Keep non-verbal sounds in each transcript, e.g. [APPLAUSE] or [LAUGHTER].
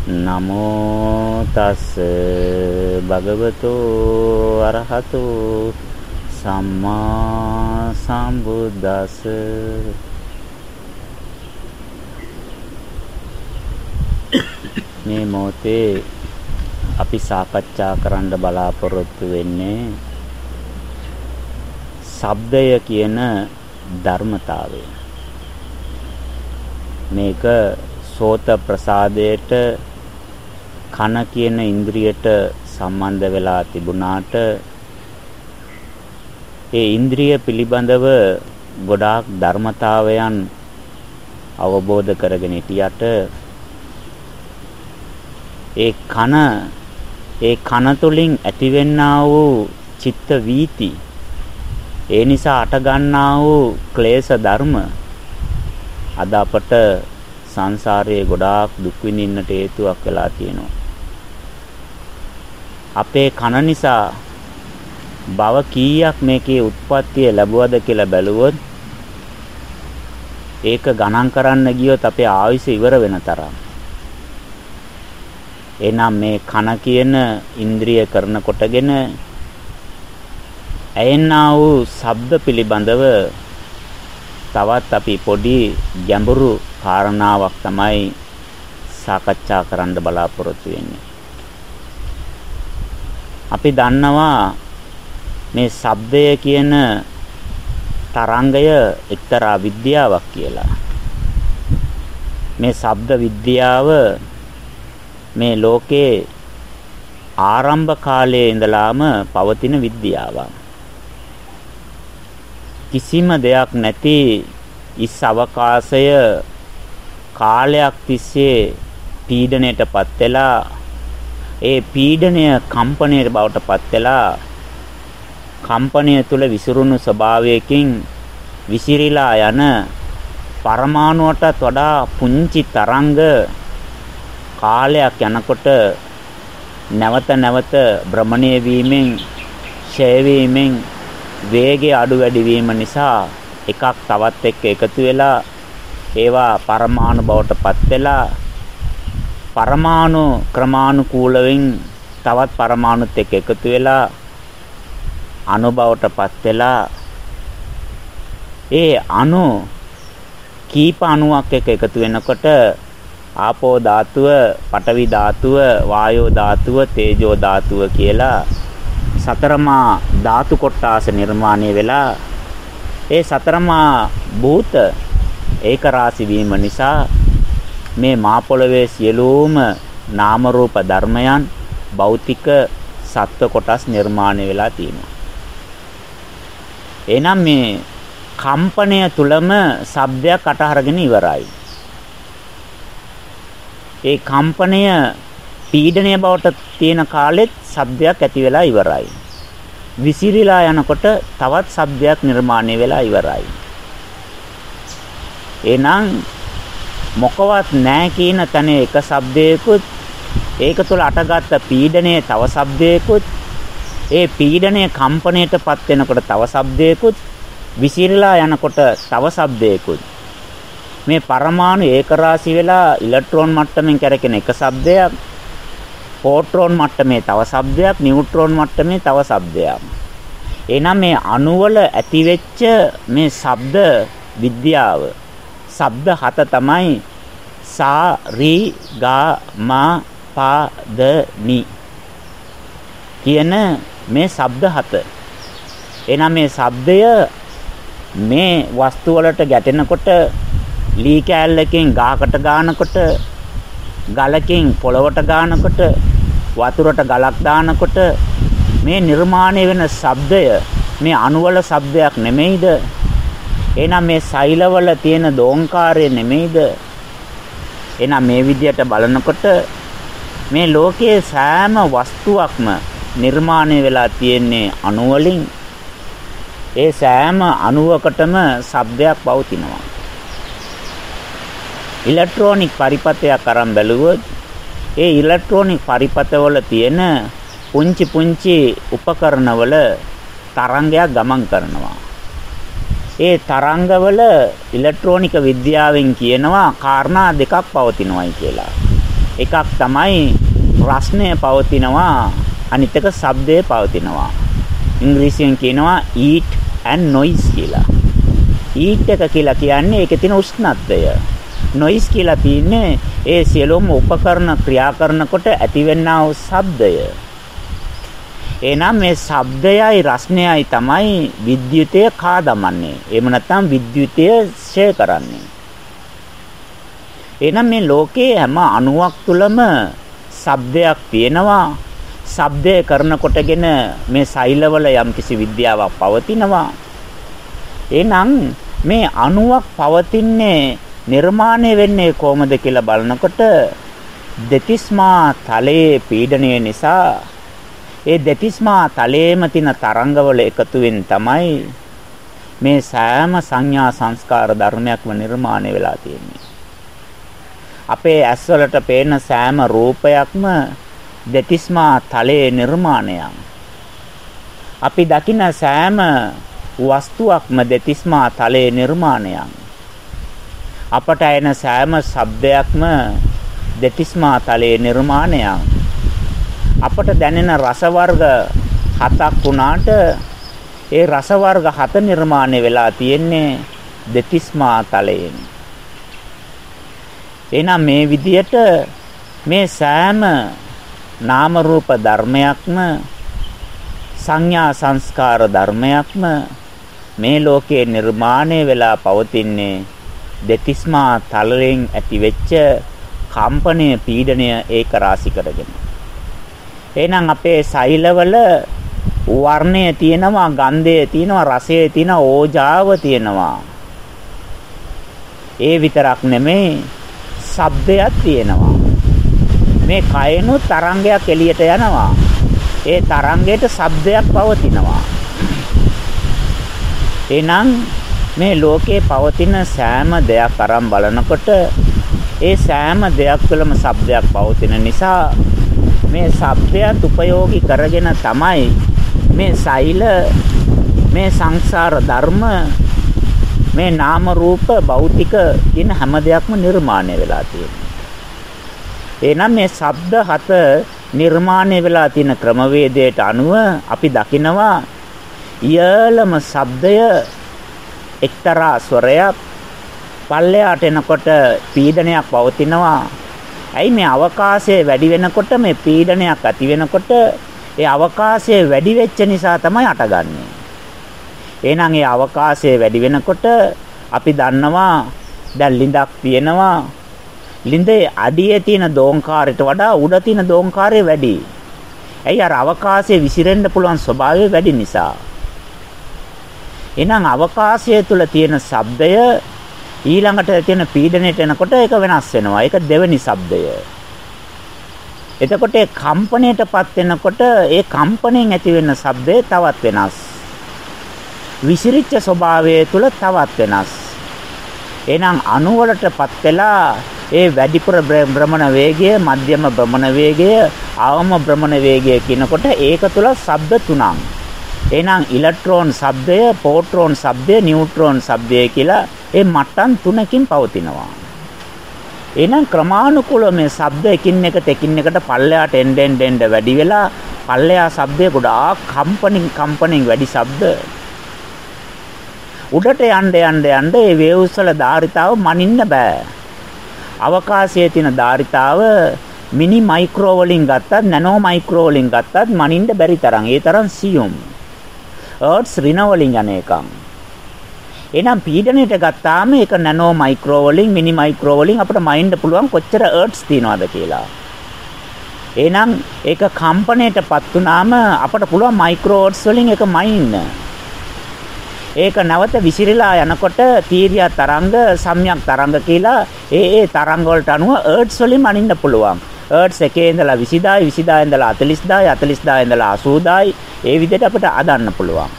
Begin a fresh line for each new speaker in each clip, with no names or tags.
නමෝ තස් භගවතු අරහතු සම්මා සම්බුද්දස්ස. මේ මොහොතේ අපි සාකච්ඡා කරන්න බලාපොරොත්තු වෙන්නේ ශබ්දය කියන ධර්මතාවය. මේක සෝත ප්‍රසාදයට කන කියන ඉන්ද්‍රියට සම්බන්ධ වෙලා තිබුණාට ඒ ඉන්ද්‍රිය පිළිබඳව ගොඩාක් ධර්මතාවයන් අවබෝධ කරගෙන සිටියට ඒ කන ඒ කන තුලින් ඇතිවෙන්නා වූ චිත්ත වීති ඒ නිසා අට ගන්නා වූ ක්ලේශ ධර්ම අද අපට සංසාරයේ ගොඩාක් දුක් විඳින්නට හේතුවක් වෙලා තියෙනවා. අපේ කන නිසා භව කීයක් මේකේ උත්පත්තිය ලැබුවද කියලා බැලුවොත් ඒක ගණන් කරන්න ගියොත් අපේ ආයුෂ ඉවර වෙන තරම්. එනම් මේ කන කියන ඉන්ද්‍රිය කරන කොටගෙන ඇයෙන්නා වූ ශබ්ද පිළිබඳව තවත් අපි පොඩි ගැඹුරු කාරණාවක් තමයි සාකච්ඡා කරන්න බලාපොරොත්තු වෙන්නේ. අපි දන්නවා මේ ශබ්දය කියන තරංගය එක්තරා විද්‍යාවක් කියලා. මේ ශබ්ද විද්‍යාව මේ ලෝකේ ආරම්භ කාලයේ ඉඳලාම පවතින විද්‍යාවක්. කිසිම දෙයක් නැති ඉස් අවකාශය කාලයක් තිස්සේ පීඩණයටපත් වෙලා ඒ පීඩණය කම්පණයට බවටපත් වෙලා කම්පණය තුල විසිරුණු ස්වභාවයකින් විසිරීලා යන පරමාණුවටත් වඩා පුංචි තරංග කාලයක් යනකොට නැවත නැවත භ්‍රමණය වීමෙන් ඡය වීමෙන් වේගය අඩු වැඩි වීම නිසා එකක් තවත් එක්ක එකතු වෙලා ඒවා පරමාණු බවට පත් වෙලා පරමාණු ක්‍රමානුකූලවෙන් තවත් පරමාණුත් එක්ක එකතු වෙලා අණු බවට පත් වෙලා ඒ අණු කීප අණුවක් එක්ක එකතු වෙනකොට ආපෝ ධාතුව, පඨවි ධාතුව, වායෝ ධාතුව, තේජෝ ධාතුව කියලා සතරමා ධාතු කොටාස නිර්මාණය වෙලා ඒ සතරමා භූත ඒක රාශි වීම නිසා මේ මා පොළවේ සියලුම නාම රූප ධර්මයන් භෞතික සත්ව කොටස් නිර්මාණය වෙලා තියෙනවා. එහෙනම් මේ කම්පණය තුලම ශබ්දයක් අටහරගෙන ඉවරයි. ඒ කම්පණය පීඩණය බවට තියෙන කාලෙත් ශබ්දයක් ඇති වෙලා ඉවරයි. විසිරීලා යනකොට තවත් ශබ්දයක් නිර්මාණය වෙලා ඉවරයි. එහෙනම් මොකවත් නැහැ කියන තැන එක ශබ්දයකුත් ඒක තුළ අටගත්ත පීඩනයේ තව ශබ්දයකුත් ඒ පීඩනයේ කම්පණයටපත් වෙනකොට තව ශබ්දයකුත් විසිරලා යනකොට තව ශබ්දයකුත්. මේ පරමාණු ඒකරාශි වෙලා ඉලෙක්ට්‍රෝන මට්ටමින් කැරකෙන එක ශබ්දයක් පෝට්‍රෝන මට්ටමේ තව ශබ්දයක් නියුට්‍රෝන මට්ටමේ තව ශබ්දයක්. එහෙනම් මේ අණුවල ඇතිවෙච්ච මේ ශබ්ද විද්‍යාව ශබ්ද හත තමයි සා රි ගා මා පා ද නි කියන මේ ශබ්ද හත. එහෙනම් මේ ශබ්දය මේ වස්තු වලට ගැටෙනකොට ලී කෑල්ලකින් ගහකට ගානකොට ගලකින් පොළවට ගානකොට වතුරට ගලක් දානකොට මේ නිර්මාණය වෙන ශබ්දය මේ අණුවල ශබ්දයක් නෙමෙයිද එහෙනම් මේ සෛලවල තියෙන දෝංකාරය නෙමෙයිද? එහෙනම් මේ විදිහට බලනකොට මේ ලෝකයේ සෑම වස්තුවක්ම නිර්මාණය වෙලා තියෙන්නේ අණු වලින්. ඒ සෑම අණුවකටම ශබ්දයක් පවතිනවා. ඉලෙක්ට්‍රොනික පරිපථයක් අරන් බැලුවොත් ඒ ඉලෙක්ට්‍රොනික පරිපථවල තියෙන පුංචි පුංචි උපකරණවල තරංගයක් ගමන් කරනවා. ඒ තරංගවල ඉලෙක්ට්‍රොනික විද්‍යාවෙන් කියනවා කාරණා දෙකක් පවතිනවායි කියලා. එකක් තමයි රස්නය පවතිනවා අනිත් එක ශබ්දය පවතිනවා. ඉංග්‍රීසියෙන් කියනවා eat and noise කියලා. eat එක කියලා කියන්නේ ඒකේ තියෙන උෂ්ණත්වය. noise කියලා තියෙන්නේ ඒ සියලුම උපකරණ ක්‍රියා කරනකොට ඇතිවෙනා වූ ශබ්දය. එහෙනම් මේ ශබ්දයයි රස්නයයි තමයි විද්‍යුතය කාදමන්නේ. එහෙම නැත්නම් විද්‍යුතය ෂේ කරන්නේ. එහෙනම් මේ ලෝකයේ හැම අණුවක් තුළම ශබ්දයක් තියෙනවා. ශබ්දය කරනකොටගෙන මේ සෛලවල යම්කිසි විද්‍යාවක් පවතිනවා. එහෙනම් මේ අණුවක් පවතින්නේ නිර්මාණය වෙන්නේ කොහොමද කියලා බලනකොට දෙතිස්මා තලයේ පීඩණය නිසා ඒ දෙතිස්මා තලයේම තියෙන තරංගවල එකතුවෙන් තමයි මේ සෑම සංඥා සංස්කාර ධර්මයක්ම නිර්මාණය වෙලා තියෙන්නේ. අපේ ඇස්වලට පේන සෑම රූපයක්ම දෙතිස්මා තලයේ නිර්මාණයක්. අපි දකින සෑම වස්තුවක්ම දෙතිස්මා තලයේ නිර්මාණයක්. අපට එන සෑම ශබ්දයක්ම දෙතිස්මා තලයේ නිර්මාණයක්. අපට දැනෙන රස වර්ග හතක් වුණාට ඒ රස වර්ග හත නිර්මාණය වෙලා තියෙන්නේ දෙතිස්මා තලයෙන්. එහෙනම් මේ විදියට මේ සෑම නාම රූප ධර්මයක්ම සංඥා සංස්කාර ධර්මයක්ම මේ ලෝකයේ නිර්මාණය වෙලා පවතින්නේ දෙතිස්මා තලයෙන් ඇතිවෙච්ච කම්පණය පීඩණය ඒක රාශි කරගෙන. එහෙනම් අපේ සෛලවල වර්ණය තියෙනවා, ගන්ධය තියෙනවා, රසය තියෙනවා, ඕජාව තියෙනවා. ඒ විතරක් නෙමෙයි, ශබ්දයක් තියෙනවා. මේ කයනොත් තරංගයක් එළියට යනවා. ඒ තරංගයට ශබ්දයක් පවතිනවා. එහෙනම් මේ ලෝකේ පවතින සෑම දෙයක් අරන් බලනකොට ඒ සෑම දෙයක් තුළම ශබ්දයක් පවතින නිසා මේ ශබ්දයත් උපයෝගී කරගෙන තමයි මේ සෛල මේ සංසාර ධර්ම මේ නාම රූප භෞතික කියන හැම දෙයක්ම නිර්මාණය වෙලා තියෙන්නේ. එහෙනම් මේ ශබ්ද හත නිර්මාණය වෙලා තියෙන ක්‍රමවේදයට අනුව අපි දකිනවා ඉයලම ශබ්දය එක්තරා ස්වරයක් පල්ලයට එනකොට පීඩනයක් පවතිනවා. ඇයි මේ අවකාශය වැඩි වෙනකොට මේ පීඩනයක් ඇති වෙනකොට ඒ අවකාශය වැඩි වෙච්ච නිසා තමයි අටගන්නේ. එහෙනම් ඒ අවකාශය වැඩි වෙනකොට අපි දන්නවා දැන් ලිඳක් තියෙනවා. ලිඳේ අඩියේ තියෙන දෝංකාරයට වඩා උඩ තියෙන දෝංකාරය වැඩි. ඇයි අර අවකාශයේ විසිරෙන්න පුළුවන් ස්වභාවය වැඩි නිසා. එහෙනම් අවකාශය තුල තියෙන ශබ්දය ඊළඟට තියෙන පීඩණයට එනකොට ඒක වෙනස් වෙනවා. ඒක දෙවෙනි ශබ්දය. එතකොට ඒ කම්පණයටපත් වෙනකොට ඒ කම්පණයෙන් ඇති වෙන ශබ්දය තවත් වෙනස්. විසිරිච්ච ස්වභාවය තුල තවත් වෙනස්. එහෙනම් අණු වලටපත් වෙලා ඒ වැඩිපුර භ්‍රමණ වේගය, මධ්‍යම භ්‍රමණ වේගය, අවම භ්‍රමණ වේගය කියනකොට ඒක තුල ශබ්ද තුනක්. එහෙනම් ඉලෙක්ට්‍රෝන ශබ්දය, පොට්‍රෝන ශබ්දය, නියුට්‍රෝන ශබ්දය කියලා ඒ මට්ටම් තුනකින් පවතිනවා. එහෙනම් ක්‍රමානුකූලව මේ ශබ්ද එකින් එකට එකින් එකට පල්ලයට එන්න එන්න එන්න වැඩි වෙලා පල්ලයා ශබ්දය ගොඩාක් කම්පනින් කම්පනින් වැඩි ශබ්ද උඩට යන්න යන්න යන්න ඒ වේව්ස් වල ධාරිතාව මනින්න බෑ. අවකාශයේ තියෙන ධාරිතාව මිනි මයික්‍රෝ වලින් ගත්තත් නැනෝ මයික්‍රෝ වලින් ගත්තත් මනින්න බැරි තරම්. ඒ තරම් සියුම්. හර්ට්ස් රින වලින් යන එකක්. එහෙනම් පීඩනයට ගත්තාම ඒක නැනෝ මයික්‍රෝ වලින් මිනි මයික්‍රෝ වලින් අපිට මයින්ඩ් පුළුවන් කොච්චර හර්ට්ස් තියනවද කියලා. එහෙනම් ඒක කම්පණයටපත් වුනාම අපිට පුළුවන් මයික්‍රෝ හර්ට්ස් වලින් ඒක මයින්න. ඒක නැවත විසිරීලා යනකොට තීරියා තරංග සම්‍යක් තරංග කියලා ඒ ඒ තරංග වලට අනුව හර්ට්ස් වලින් මනින්න පුළුවන්. හර්ට්ස් එකේ ඉඳලා 20000 20000 ඉඳලා 40000 40000 ඉඳලා 80000 ඒ විදිහට අපිට අදන්න පුළුවන්.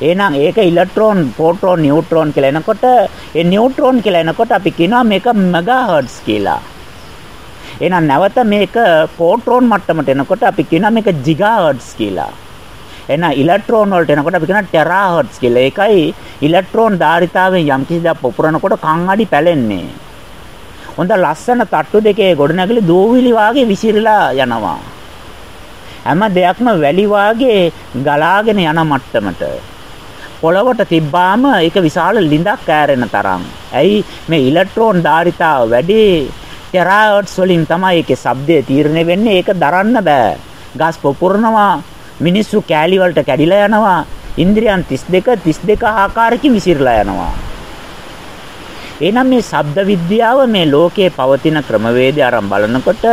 එහෙනම් ඒක ඉලෙක්ට්‍රෝන, ප්‍රෝටෝන, නියුට්‍රෝන කියලා එනකොට ඒ නියුට්‍රෝන කියලා එනකොට අපි කියනවා මේක මෙගාහර්ට්ස් කියලා. එහෙනම් නැවත මේක ප්‍රෝටෝන මට්ටමට එනකොට අපි කියනවා මේක ජිගාහර්ට්ස් කියලා. එහෙනම් ඉලෙක්ට්‍රෝන වලට එනකොට අපි කියනවා ටෙරාහර්ට්ස් කියලා. ඒකයි ඉලෙක්ට්‍රෝන ධාරිතාවෙන් යම් කිසි දෙයක් පුපුරනකොට කන් අඩි පැලෙන්නේ. හොඳ ලස්සන තට්ටු දෙකේ ගොඩනැගිලි දෝවිලි වාගේ විසිරලා යනවා. හැම දෙයක්ම වැලි වාගේ ගලාගෙන යන මට්ටමට පොළවට තිබ්බාම ඒක විශාල ලිඳක් ඈරෙන තරම්. ඇයි මේ ඉලෙක්ට්‍රෝන ධාරිතාව වැඩි ටෙරාහර්ට්ස් වලින් තමයි ඒකේ ශබ්දය තීරණය වෙන්නේ. ඒක දරන්න බෑ. ගස් පොපුරනවා, මිනිස්සු කෑලි වලට කැඩිලා යනවා. ඉන්ද්‍රියන් 32 32 ආකාරකින් විසිරලා යනවා. එහෙනම් මේ ශබ්ද විද්‍යාව මේ ලෝකයේ පවතින ක්‍රමවේදය අරන් බලනකොට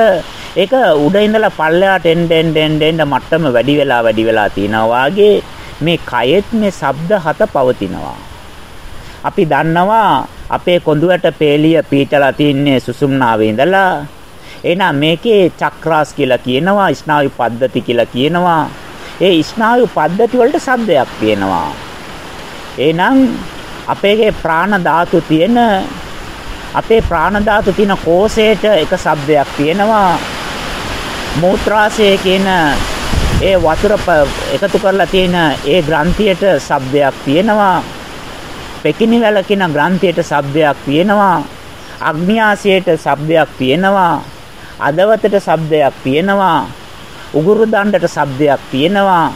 ඒක උඩ ඉඳලා පල්ලෙහාට එන්න එන්න එන්න මට්ටම වැඩි වෙලා වැඩි වෙලා තිනවා වාගේ මේ කයෙත් මේ ශබ්ද හත පවතිනවා. අපි දන්නවා අපේ කොඳුයට පේලිය පීටලා තින්නේ සුසුම්නාවේ ඉඳලා. එහෙනම් මේකේ චක්‍රාස් කියලා කියනවා, ස්නායු පද්ධති කියලා කියනවා. ඒ ස්නායු පද්ධති වලට ශබ්දයක් තියෙනවා. එහෙනම් අපේගේ ප්‍රාණ ධාතු තියෙන අපේ ප්‍රාණ ධාතු තියෙන කෝෂයට එක ශබ්දයක් තියෙනවා. මූත්‍රාශය කියන ඒ වතුර එකතු කරලා තියෙන ඒ ග්‍රන්ථියට ශබ්දයක් තියෙනවා. පෙකිනිවැල කියන ග්‍රන්ථියට ශබ්දයක් තියෙනවා. අග්නියාසයට ශබ්දයක් තියෙනවා. අදවතට ශබ්දයක් තියෙනවා. උගුරු දණ්ඩට ශබ්දයක් තියෙනවා.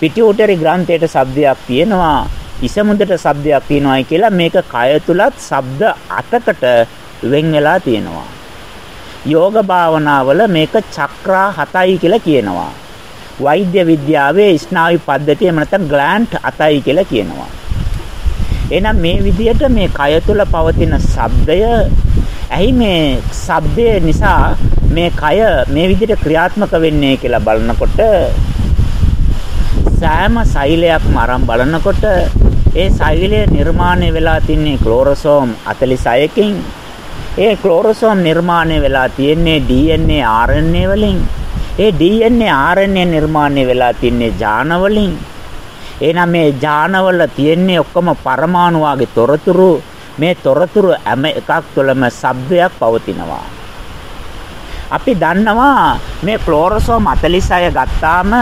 පිටිඋටරි ග්‍රන්ථයට ශබ්දයක් තියෙනවා. ඉසමුදට ශබ්දයක් තියෙනවායි කියලා මේක කය තුලත් ශබ්ද 8කට වෙන් වෙලා තියෙනවා. යෝග භාවනාවල මේක චක්‍රා 7යි කියලා කියනවා. වෛද්‍ය විද්‍යාවේ ස්නායු පද්ධතිය එහෙම නැත්නම් ග්ලෑන්ඩ් අතයි කියලා කියනවා. එහෙනම් මේ විදිහට මේ කය තුළ පවතින ශබ්දය ඇයි මේ ශබ්දය නිසා මේ කය මේ විදිහට ක්‍රියාත්මක වෙන්නේ කියලා බලනකොට සෑම සෛලයක්ම අරන් බලනකොට ඒ සෛලය නිර්මාණය වෙලා තින්නේ ක්ලෝරෝසෝම් 46කින් ඒ ක්ලෝරෝසෝම් නිර්මාණය වෙලා තියෙන්නේ DNA RNA වලින් ඒ DNA RNA නිර්මාණය වෙලා තින්නේ ජාන වලින්. එහෙනම් මේ ජානවල තියෙන්නේ ඔක්කොම පරමාණු වාගේ තොරතුරු. මේ තොරතුරු හැම එකක් තුළම ශබ්දයක් පවතිනවා. අපි දන්නවා මේ ක්ලෝරෝසෝම් 46 ගත්තාම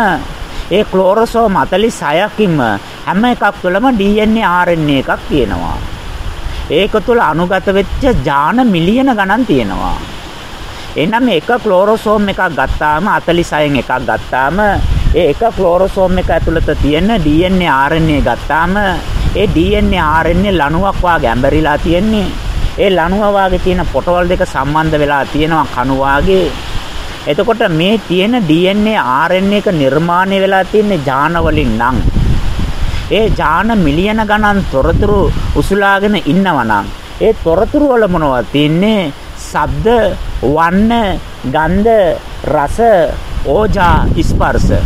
ඒ ක්ලෝරෝසෝම් 46කින්ම හැම එකක් තුළම DNA RNA එකක් තියෙනවා. ඒක තුළ අනුගත වෙච්ච ජාන මිලියන ගණන් තියෙනවා. එහෙනම් මේ එක ක්ලෝරෝසෝම් එකක් ගත්තාම 46න් එකක් ගත්තාම ඒ එක ක්ලෝරෝසෝම් එක ඇතුළත තියෙන DNA RNA ගත්තාම ඒ DNA RNA ලණුවක් වාගේ ඇඹරිලා තියෙන්නේ. ඒ ලණුව වාගේ තියෙන පොටවල් දෙක සම්බන්ධ වෙලා තියෙනවා කණු වාගේ. එතකොට මේ තියෙන DNA RNA එක නිර්මාණය වෙලා තියෙන්නේ ජාන වලින් නම් ඒ ජාන මිලියන ගණන් තොරතුරු උසුලාගෙන ඉන්නවනම් ඒ තොරතුරු වල මොනවද තින්නේ ශබ්ද, වර්ණ, ගන්ධ, රස, ඕජා, ස්පර්ශ.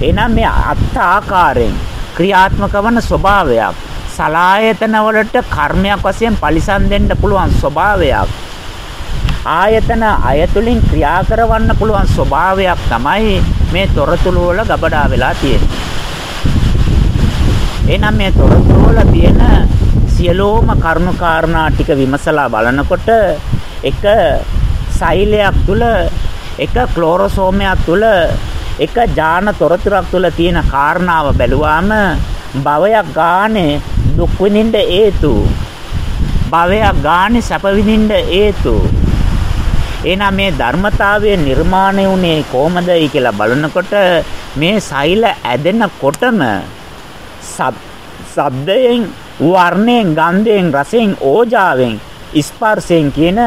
එනම් මේ අත් ආකාරයෙන් ක්‍රියාත්මක වන ස්වභාවයක් සලායතන වලට කර්මයක් වශයෙන් පරිසම් දෙන්න පුළුවන් ස්වභාවයක් ආයතන අයතුලින් ක්‍රියා කරවන්න පුළුවන් ස්වභාවයක් තමයි මේ තොරතුරු වල ගබඩා වෙලා තියෙන්නේ. එහෙනම් මේ තොරතුරු වල තියෙන සියලෝම කරුණු කාරණා ටික විමසලා බලනකොට එක සෛලයක් තුල එක ක්ලෝරෝසෝමයක් තුල එක ජාන තොරතුරක් තුල තියෙන කාරණාව බැලුවාම භවයක් ගානේ දුක් විඳින්න හේතු. භවයක් ගානේ සැප විඳින්න හේතු. එහෙනම් මේ ධර්මතාවය නිර්මාණය වුණේ කොහමදයි කියලා බලනකොට මේ සෛල ඇදෙනකොටම ශබ්දයෙන් වර්ණයෙන් ගන්ධයෙන් රසයෙන් ඕජාවෙන් ස්පර්ශයෙන් කියන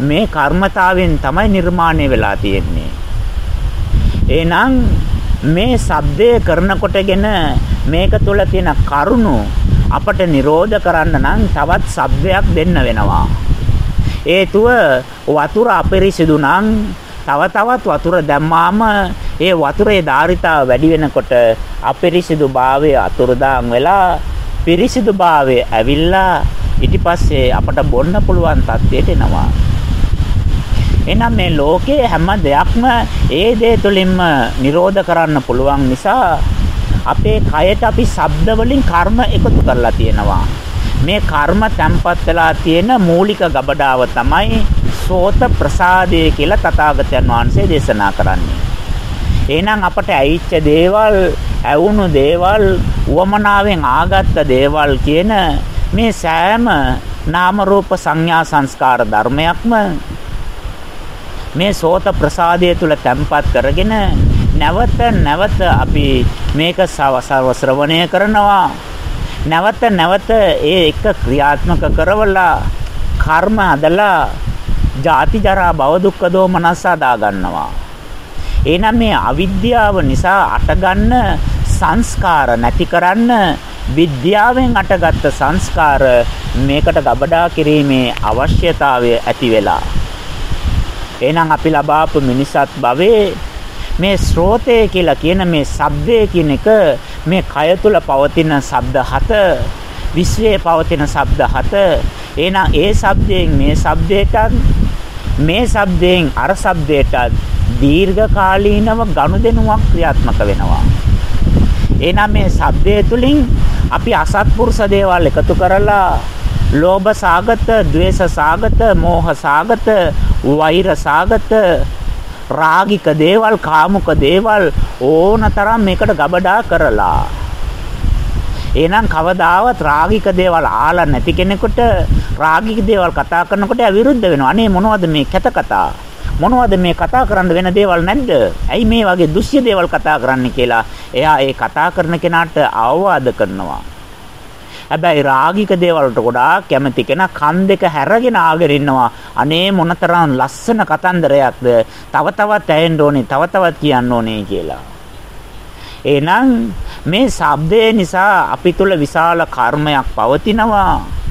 මේ කර්මතාවෙන් තමයි නිර්මාණය වෙලා තියෙන්නේ. එහෙනම් මේ shabdය කරනකොටගෙන මේක තුල තියෙන කරුණු අපට නිරෝධ කරන්න නම් තවත් shabdයක් දෙන්න වෙනවා. හේතුව වතුර අපිරිසිදු නම් තව තවත් වතුර දැම්මාම ඒ වතුරේ ධාරිතාව වැඩි වෙනකොට අපිරිසිදු භාවය අතුරුදාන් වෙලා පිරිසිදු භාවය ඇවිල්ලා ඊට පස්සේ අපට බොන්න පුළුවන් තත්ත්වයට එනවා. එහෙනම් මේ ලෝකයේ හැම දෙයක්ම ඒ දේ තුළින්ම නිරෝධ කරන්න පුළුවන් නිසා අපේ කයට අපි ශබ්ද වලින් කර්ම එකතු කරලා තියෙනවා. මේ කර්ම තැම්පත් වෙලා තියෙන මූලික ගබඩාව තමයි සෝත ප්‍රසාදය කියලා තථාගතයන් වහන්සේ දේශනා කරන්නේ. එහෙනම් අපට ඇයිච්ච දේවල්, ඇවුණු දේවල්, උවමනාවෙන් ආගත්ත දේවල් කියන මේ සෑම නාම රූප සංඥා සංස්කාර ධර්මයක්ම මේ සෝත ප්‍රසාදය තුල තැම්පත් කරගෙන නැවත නැවත අපි මේක සව ශ්‍රවණය කරනවා. නැවත නැවත ඒ එක ක්‍රියාත්මක කරවලා කර්ම අදලා ජාති ජරා භව දුක්ඛ දෝමනස්සා දා ගන්නවා එහෙනම් මේ අවිද්‍යාව නිසා අටගන්න සංස්කාර නැති කරන්න විද්‍යාවෙන් අටගත්ත සංස්කාර මේකට ගබඩා කිරීමේ අවශ්‍යතාවය ඇති වෙලා. එහෙනම් අපි ලබාපු මිනිසත් භවයේ මේ ශ්‍රෝතය කියලා කියන මේ ශබ්දය කියන එක මේ කය තුල පවතින ශබ්ද හත විශ්වයේ පවතින ශබ්ද හත. එහෙනම් ඒ ශබ්දයෙන් මේ ශබ්දයටත් මේ ශබ්දයෙන් අර ශබ්දයටත් දීර්ඝ කාලීනව ගනුදෙනුවක් ක්‍රියාත්මක වෙනවා එහෙනම් මේ ශබ්දය තුලින් අපි අසත්පුරුෂ දේවල් එකතු කරලා ලෝභ සාගත, ద్వේෂ සාගත, මෝහ සාගත, වෛර සාගත, රාගික දේවල්, කාමුක දේවල් ඕනතරම් මේකට ගබඩා කරලා එහෙනම් කවදාවත් රාගික දේවල් ආලා නැති කෙනෙකුට රාගික දේවල් කතා කරනකොට විරුද්ධ වෙනවා. අනේ මොනවද මේ කැත කතා? මොනවද මේ කතා කරන්න වෙන දේවල් නැද්ද? ඇයි මේ වගේ දුෂ්‍ය දේවල් කතා කරන්න කියලා එයා ඒ කතා කරන කෙනාට අවවාද කරනවා. හැබැයි රාගික දේවල් වලට ගොඩාක් කැමති කෙනා කන් දෙක හැරගෙන ආගෙන ඉන්නවා. අනේ මොනතරම් ලස්සන කතන්දරයක්ද. තව තවත් ඇහෙන්න ඕනේ, තව තවත් කියන්න ඕනේ කියලා. එහෙනම් මේ ශබ්දය නිසා අපි තුල විශාල කර්මයක් පවතිනවා.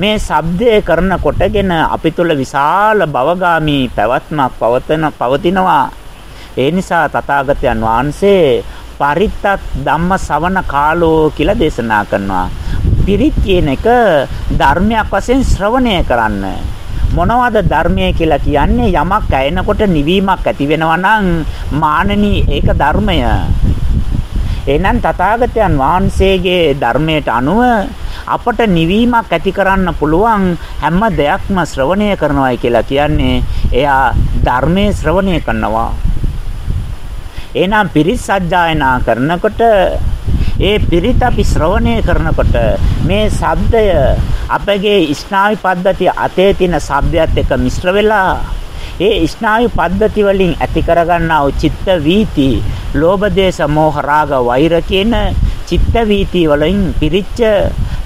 මේ ශබ්දය කරන කොටගෙන අපි තුල විශාල භවගාමි පැවැත්මක් පවතන පවතිනවා. ඒ නිසා තථාගතයන් වහන්සේ පරිත්තත් ධම්ම සවන කාලෝ කියලා දේශනා කරනවා. පිරිත් කියන එක ධර්මයක් වශයෙන් ශ්‍රවණය කරන්න. මොනවද ධර්මය කියලා කියන්නේ යමක් ඇයෙනකොට නිවීමක් ඇති වෙනවා නම් මානනී ඒක ධර්මය. එහෙනම් තථාගතයන් වහන්සේගේ ධර්මයට අනුව අපට නිවීමක් ඇති කරන්න පුළුවන් හැම දෙයක්ම ශ්‍රවණය කරනවායි කියලා කියන්නේ එයා ධර්මයේ ශ්‍රවණය කරනවා. එහෙනම් පිරිත් සජ්ජායනා කරනකොට ඒ පිරිත් අපි ශ්‍රවණය කරනකොට මේ ශබ්දය අපගේ ස්නායු පද්ධතිය අතේ තියෙන ශබ්දයත් එක්ක මිශ්‍ර වෙලා ඒ ස්නායු පද්ධති වලින් ඇති කරගන්නා වූ චිත්ත වීති, ලෝභ දේශ මොහ රාග වෛර කියන චිත්ත වීති වලින් පිරිච්ච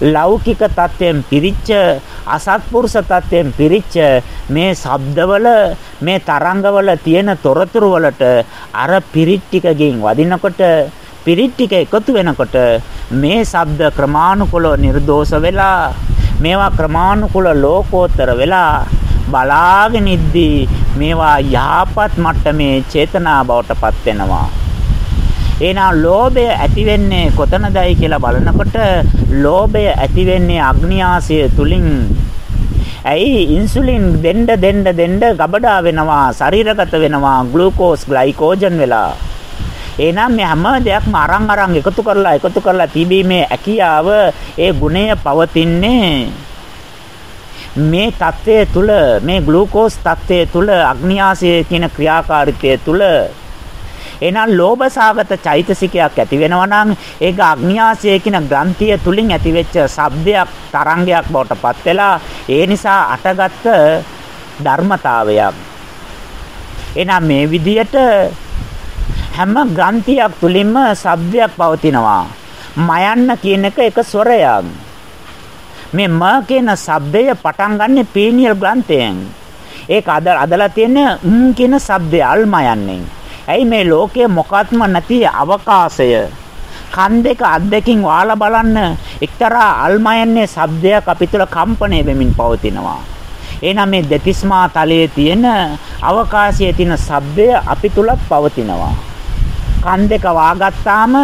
ලෞකික தත්වයෙන් පිරිච්ච අසත්පුරුෂ தත්වයෙන් පිරිච්ච මේ ශබ්දවල මේ තරංගවල තියෙන තොරතුරු වලට අර පිරිත් ටිකකින් වදිනකොට පිරිත් ටික එකතු වෙනකොට මේ ශබ්ද ක්‍රමානුකූලව නිර්දෝෂ වෙලා මේවා ක්‍රමානුකූල ලෝකෝත්තර වෙලා බලාගෙන ඉද්දී මේවා යහපත් මට්ටමේ චේතනා බවට පත් වෙනවා. එහෙනම් ලෝභය ඇති වෙන්නේ කොතනදයි කියලා බලනකොට ලෝභය ඇති වෙන්නේ අග්නියාසය තුලින්. ඇයි ඉන්සුලින් දෙන්න දෙන්න දෙන්න ගබඩා වෙනවා ශරීරගත වෙනවා ග්ලූකෝස් ග්ලයිකෝජන් වෙලා එහෙනම් මේ හැම දෙයක්ම අරන් අරන් එකතු කරලා එකතු කරලා තිබීමේ හැකියාව ඒ ගුණය පවතින්නේ මේ தත්වය තුල මේ ග්ලූකෝස් தත්වය තුල අග්නියාසය කියන ක්‍රියාකාරීත්වය තුල එහෙනම් ලෝභ සාගත චෛතසිකයක් ඇති වෙනවා නම් ඒක අග්නියාසය කියන ග්‍රන්ථිය තුලින් ඇතිවෙච්ච ශබ්දයක් තරංගයක් බවට පත් වෙලා ඒ නිසා අටගත්ත ධර්මතාවයක් එහෙනම් මේ විදියට හැම ග්‍රන්ථියක් තුලින්ම ශබ්දයක් පවතිනවා. මයන්න කියන එක එක ස්වරයක්. මේ ම කියන ශබ්දය පටන් ගන්න පීනියල් ග්‍රන්ථයෙන්. ඒක අද අදලා තියෙන ම් කියන ශබ්දය අල්මයන්නේ. ඇයි මේ ලෝකයේ මොකත්ම නැති අවකාශය කන් දෙක අත් දෙකින් වාලා බලන්න එක්තරා අල්මයන්නේ ශබ්දයක් අපි තුල කම්පණය වෙමින් පවතිනවා. එහෙනම් මේ දෙතිස්මා තලයේ තියෙන අවකාශයේ තියෙන ශබ්දය අපි තුලත් පවතිනවා. කන් දෙක වාගත්තාම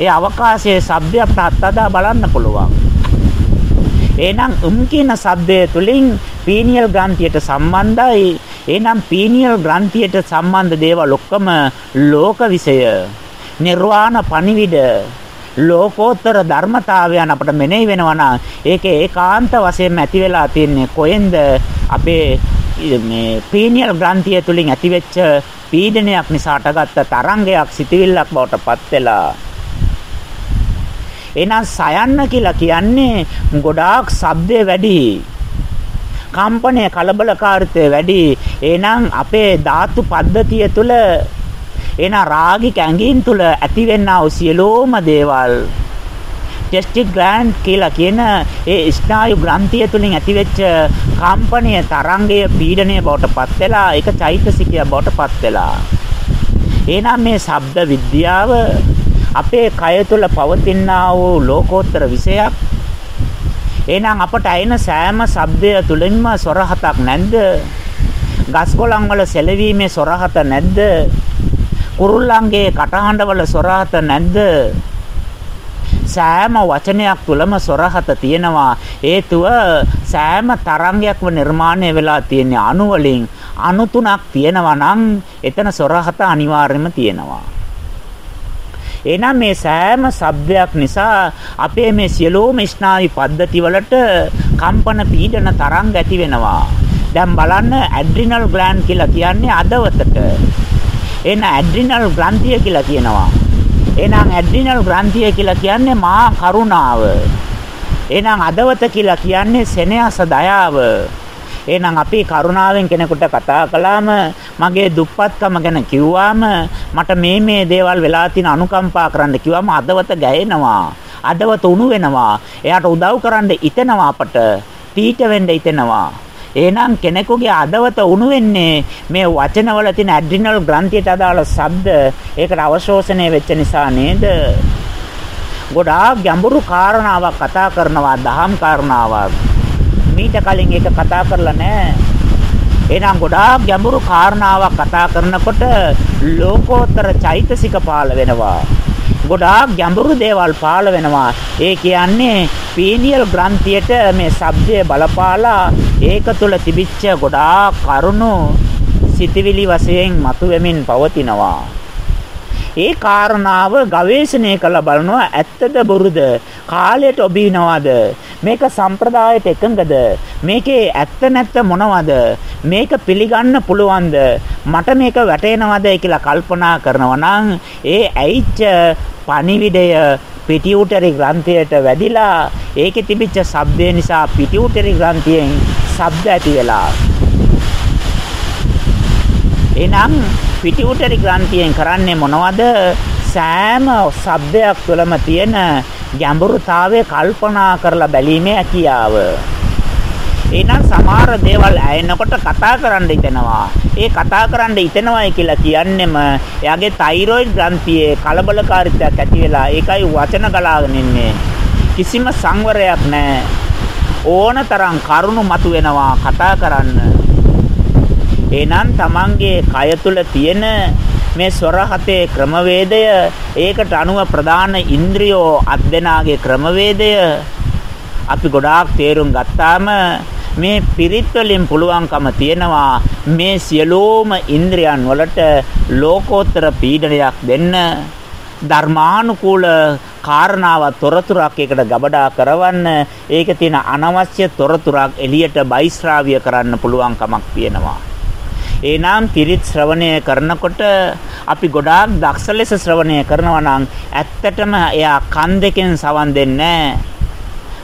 ඒ අවකාශයේ ශබ්දය අපට අත්දා බලන්න පුළුවන්. එහෙනම් උම් කියන ශබ්දය තුලින් පීනියල් ග්‍රන්ථියට සම්බන්ධයි. එහෙනම් පීනියල් ග්‍රන්ථියට සම්බන්ධ දේවල් ඔක්කොම ලෝක විෂය. නිර්වාණ පණිවිඩ ලෝකෝත්තර ධර්මතාවයන් අපට මෙනෙහි වෙනවා නම් ඒකේ ඒකාන්ත වශයෙන්ම ඇති වෙලා තින්නේ කොහෙන්ද අපේ මේ පීනියල් ග්‍රන්ථිය තුලින් ඇතිවෙච්ච පීඩනයක් නිසා අටගත්ත තරංගයක් සිතවිල්ලක් බවට පත් වෙලා එහෙනම් සයන්න කියලා කියන්නේ ගොඩාක් ශබ්දේ වැඩි. කම්පනය කලබලකාරීත්වය වැඩි. එහෙනම් අපේ ධාතු පද්ධතිය තුළ එන රාගික ඇඟීම් තුළ ඇතිවෙනා වූ සියලෝම දේවල්. ටෙස්ටික් ග්ලෑන්ඩ් කියලා කියන ඒ ස්නායු ග්‍රන්ථිය තුලින් ඇතිවෙච්ච කම්පනය තරංගය පීඩනය බවට පත් වෙලා ඒක චෛතසිකය බවට පත් වෙලා එහෙනම් මේ ශබ්ද විද්‍යාව අපේ කය තුළ පවතිනා වූ ලෝකෝත්තර විෂයක් එහෙනම් අපට ඇයෙන සෑම ශබ්දය තුළින්ම සොරහතක් නැද්ද? ගස් කොළන් වල සැලවීමේ සොරහත නැද්ද? කුරුල්ලන්ගේ කටහඬවල සොරහත නැද්ද? සෑම වචනයක් තුළම සොරහත තියෙනවා හේතුව සෑම තරංගයක්ම නිර්මාණය වෙලා තියෙන අණු වලින් අණු තුනක් තියෙනවා නම් එතන සොරහත අනිවාර්යයෙන්ම තියෙනවා එහෙනම් මේ සෑම શબ્දයක් නිසා අපේ මේ සියලුම ස්නායු පද්ධති වලට කම්පන පීඩන තරංග ඇති වෙනවා. දැන් බලන්න ඇඩ්‍රිනල් ග්ලෑන්ඩ් කියලා කියන්නේ අදවතට. එන ඇඩ්‍රිනල් ග්‍රන්ථිය කියලා කියනවා. එහෙනම් ඇඩ්‍රිනල් ග්‍රන්ථිය කියලා කියන්නේ මහා කරුණාව. එහෙනම් අදවත කියලා කියන්නේ සෙනෙහස දයාව. එහෙනම් අපි කරුණාවෙන් කෙනෙකුට කතා කළාම මගේ දුප්පත්කම ගැන කිව්වාම මට මේ මේ දේවල් වෙලා තියෙන අනුකම්පා කරන්න කිව්වම අදවත ගැහෙනවා. අදවත උණු වෙනවා. එයාට උදව් කරන්න ඉතෙනවා අපට. තීට වෙන්න ඉතෙනවා. එහෙනම් කෙනෙකුගේ අදවත උණු වෙන්නේ මේ වචනවල තියෙන ඇඩ්‍රිනල් ග්‍රන්ථියට අදාළ ශබ්ද ඒකට අවශෝෂණය වෙච්ච නිසා නේද? ගොඩාක් ගැඹුරු කාරණාවක් කතා කරනවා දහම් කාරණාවක්. මීට කලින් ඒක කතා කරලා නැහැ. එහෙනම් ගොඩාක් ගැඹුරු කාරණාවක් කතා කරනකොට ලෝකෝත්තර චෛතසික පාල වෙනවා. ගොඩාක් ගැඹුරු දේවල් පාල වෙනවා. ඒ කියන්නේ පීනියල් ග්‍රන්ථියට මේ ශබ්දය බලපාලා ඒක තුල තිබිච්ච ගොඩාක් කරුණු සිතවිලි වශයෙන් මතුවෙමින් පවතිනවා. ඒ කාරණාව ගවේෂණය කළ බලනවා ඇත්තද බොරුද? කාලයට ඔබිනවද? මේක සම්ප්‍රදායට එකඟද? මේකේ ඇත්ත නැත්ත මොනවද? මේක පිළිගන්න පුළුවන්ද? මට මේක වැටෙනවද කියලා කල්පනා කරනවා නම් ඒ ඇයිච්ච පණිවිඩය පිටියුටරි ග්‍රන්ථයට වැඩිලා ඒකේ තිබිච්ච ශබ්දය නිසා පිටියුටරි ග්‍රන්ථියෙන් ශබ්ද ඇති වෙලා. එනම් පිටියුටරි ග්‍රන්ථියෙන් කරන්නේ මොනවද සෑම ශබ්දයක් තුළම තියෙන ගැඹුරුතාවය කල්පනා කරලා බැලීමේ හැකියාව එහෙනම් සමහර දේවල් ඇයෙනකොට කතා කරන්න හිතෙනවා. ඒ කතා කරන්න හිතෙනවයි කියලා කියන්නෙම එයාගේ තයිරොයිඩ් ග්‍රන්ථියේ කලබලකාරීත්වයක් ඇති වෙලා ඒකයි වචන ගලාගෙන ඉන්නේ. කිසිම සංවරයක් නැහැ. ඕනතරම් කරුණු මතුවෙනවා කතා කරන්න. එහෙනම් Tamange කය තුල තියෙන මේ ස්වරහතේ ක්‍රමවේදය ඒකට අනුව ප්‍රධාන ඉන්ද්‍රියෝ අද්දනාගේ ක්‍රමවේදය අපි ගොඩාක් තේරුම් ගත්තාම මේ පිරිත් වලින් පුළුවන්කම තියෙනවා මේ සියලෝම ඉන්ද්‍රයන් වලට ලෝකෝත්තර පීඩනයක් දෙන්න ධර්මානුකූල කාරණාව තොරතුරක් එකට ගබඩා කරවන්න ඒක තියෙන අනවශ්‍ය තොරතුරක් එළියට බයිස්රාවිය කරන්න පුළුවන් කමක් තියෙනවා. එනම් පිරිත් ශ්‍රවණය කරනකොට අපි ගොඩාක් දක්ෂ ලෙස ශ්‍රවණය කරනවා නම් ඇත්තටම එයා කන් දෙකෙන් සවන් දෙන්නේ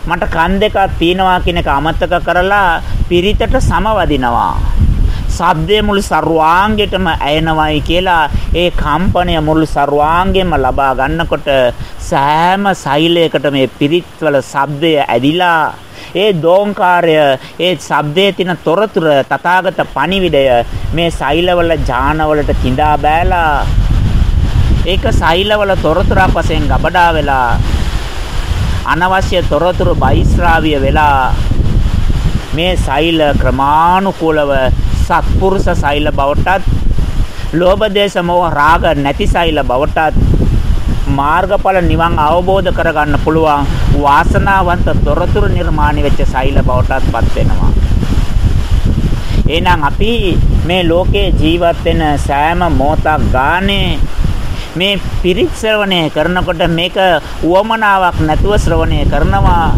මට කන් දෙකක් තියෙනවා කියන එක අමතක කරලා පිරිතට සමවදිනවා. සබ්දයේ මුළු ਸਰවාංගෙටම ඇයෙනවයි කියලා ඒ කම්පණය මුළු ਸਰවාංගෙම ලබා ගන්නකොට සෑම සෛලයකට මේ පිරිත්වල සබ්දය ඇදිලා ඒ දෝංකාරය ඒ ශබ්දයේ තියෙන තොරතුර තථාගත පණිවිඩය මේ සෛලවල ඥානවලට කිඳා බෑලා. ඒක සෛලවල තොරතුරක් වශයෙන් ගබඩා වෙලා අනවශ්‍ය තොරතුරු බයිස්රාවිය වෙලා මේ සෛල ක්‍රමානුකූලව සත්පුරුෂ සෛල බවටත් ලෝභ දේශ මොහ රාග නැති සෛල බවටත් මාර්ගඵල නිවන් අවබෝධ කරගන්න පුළුවන් වාසනාවන්ත තොරතුරු නිර්මාණය වෙච්ච සෛල බවටත් පත් වෙනවා. එහෙනම් අපි මේ ලෝකේ ජීවත් වෙන සෑම මොහොතක් ගානේ මේ පිරිත් ශ්‍රවණය කරනකොට මේක උවමනාවක් නැතුව ශ්‍රවණය කරනවා.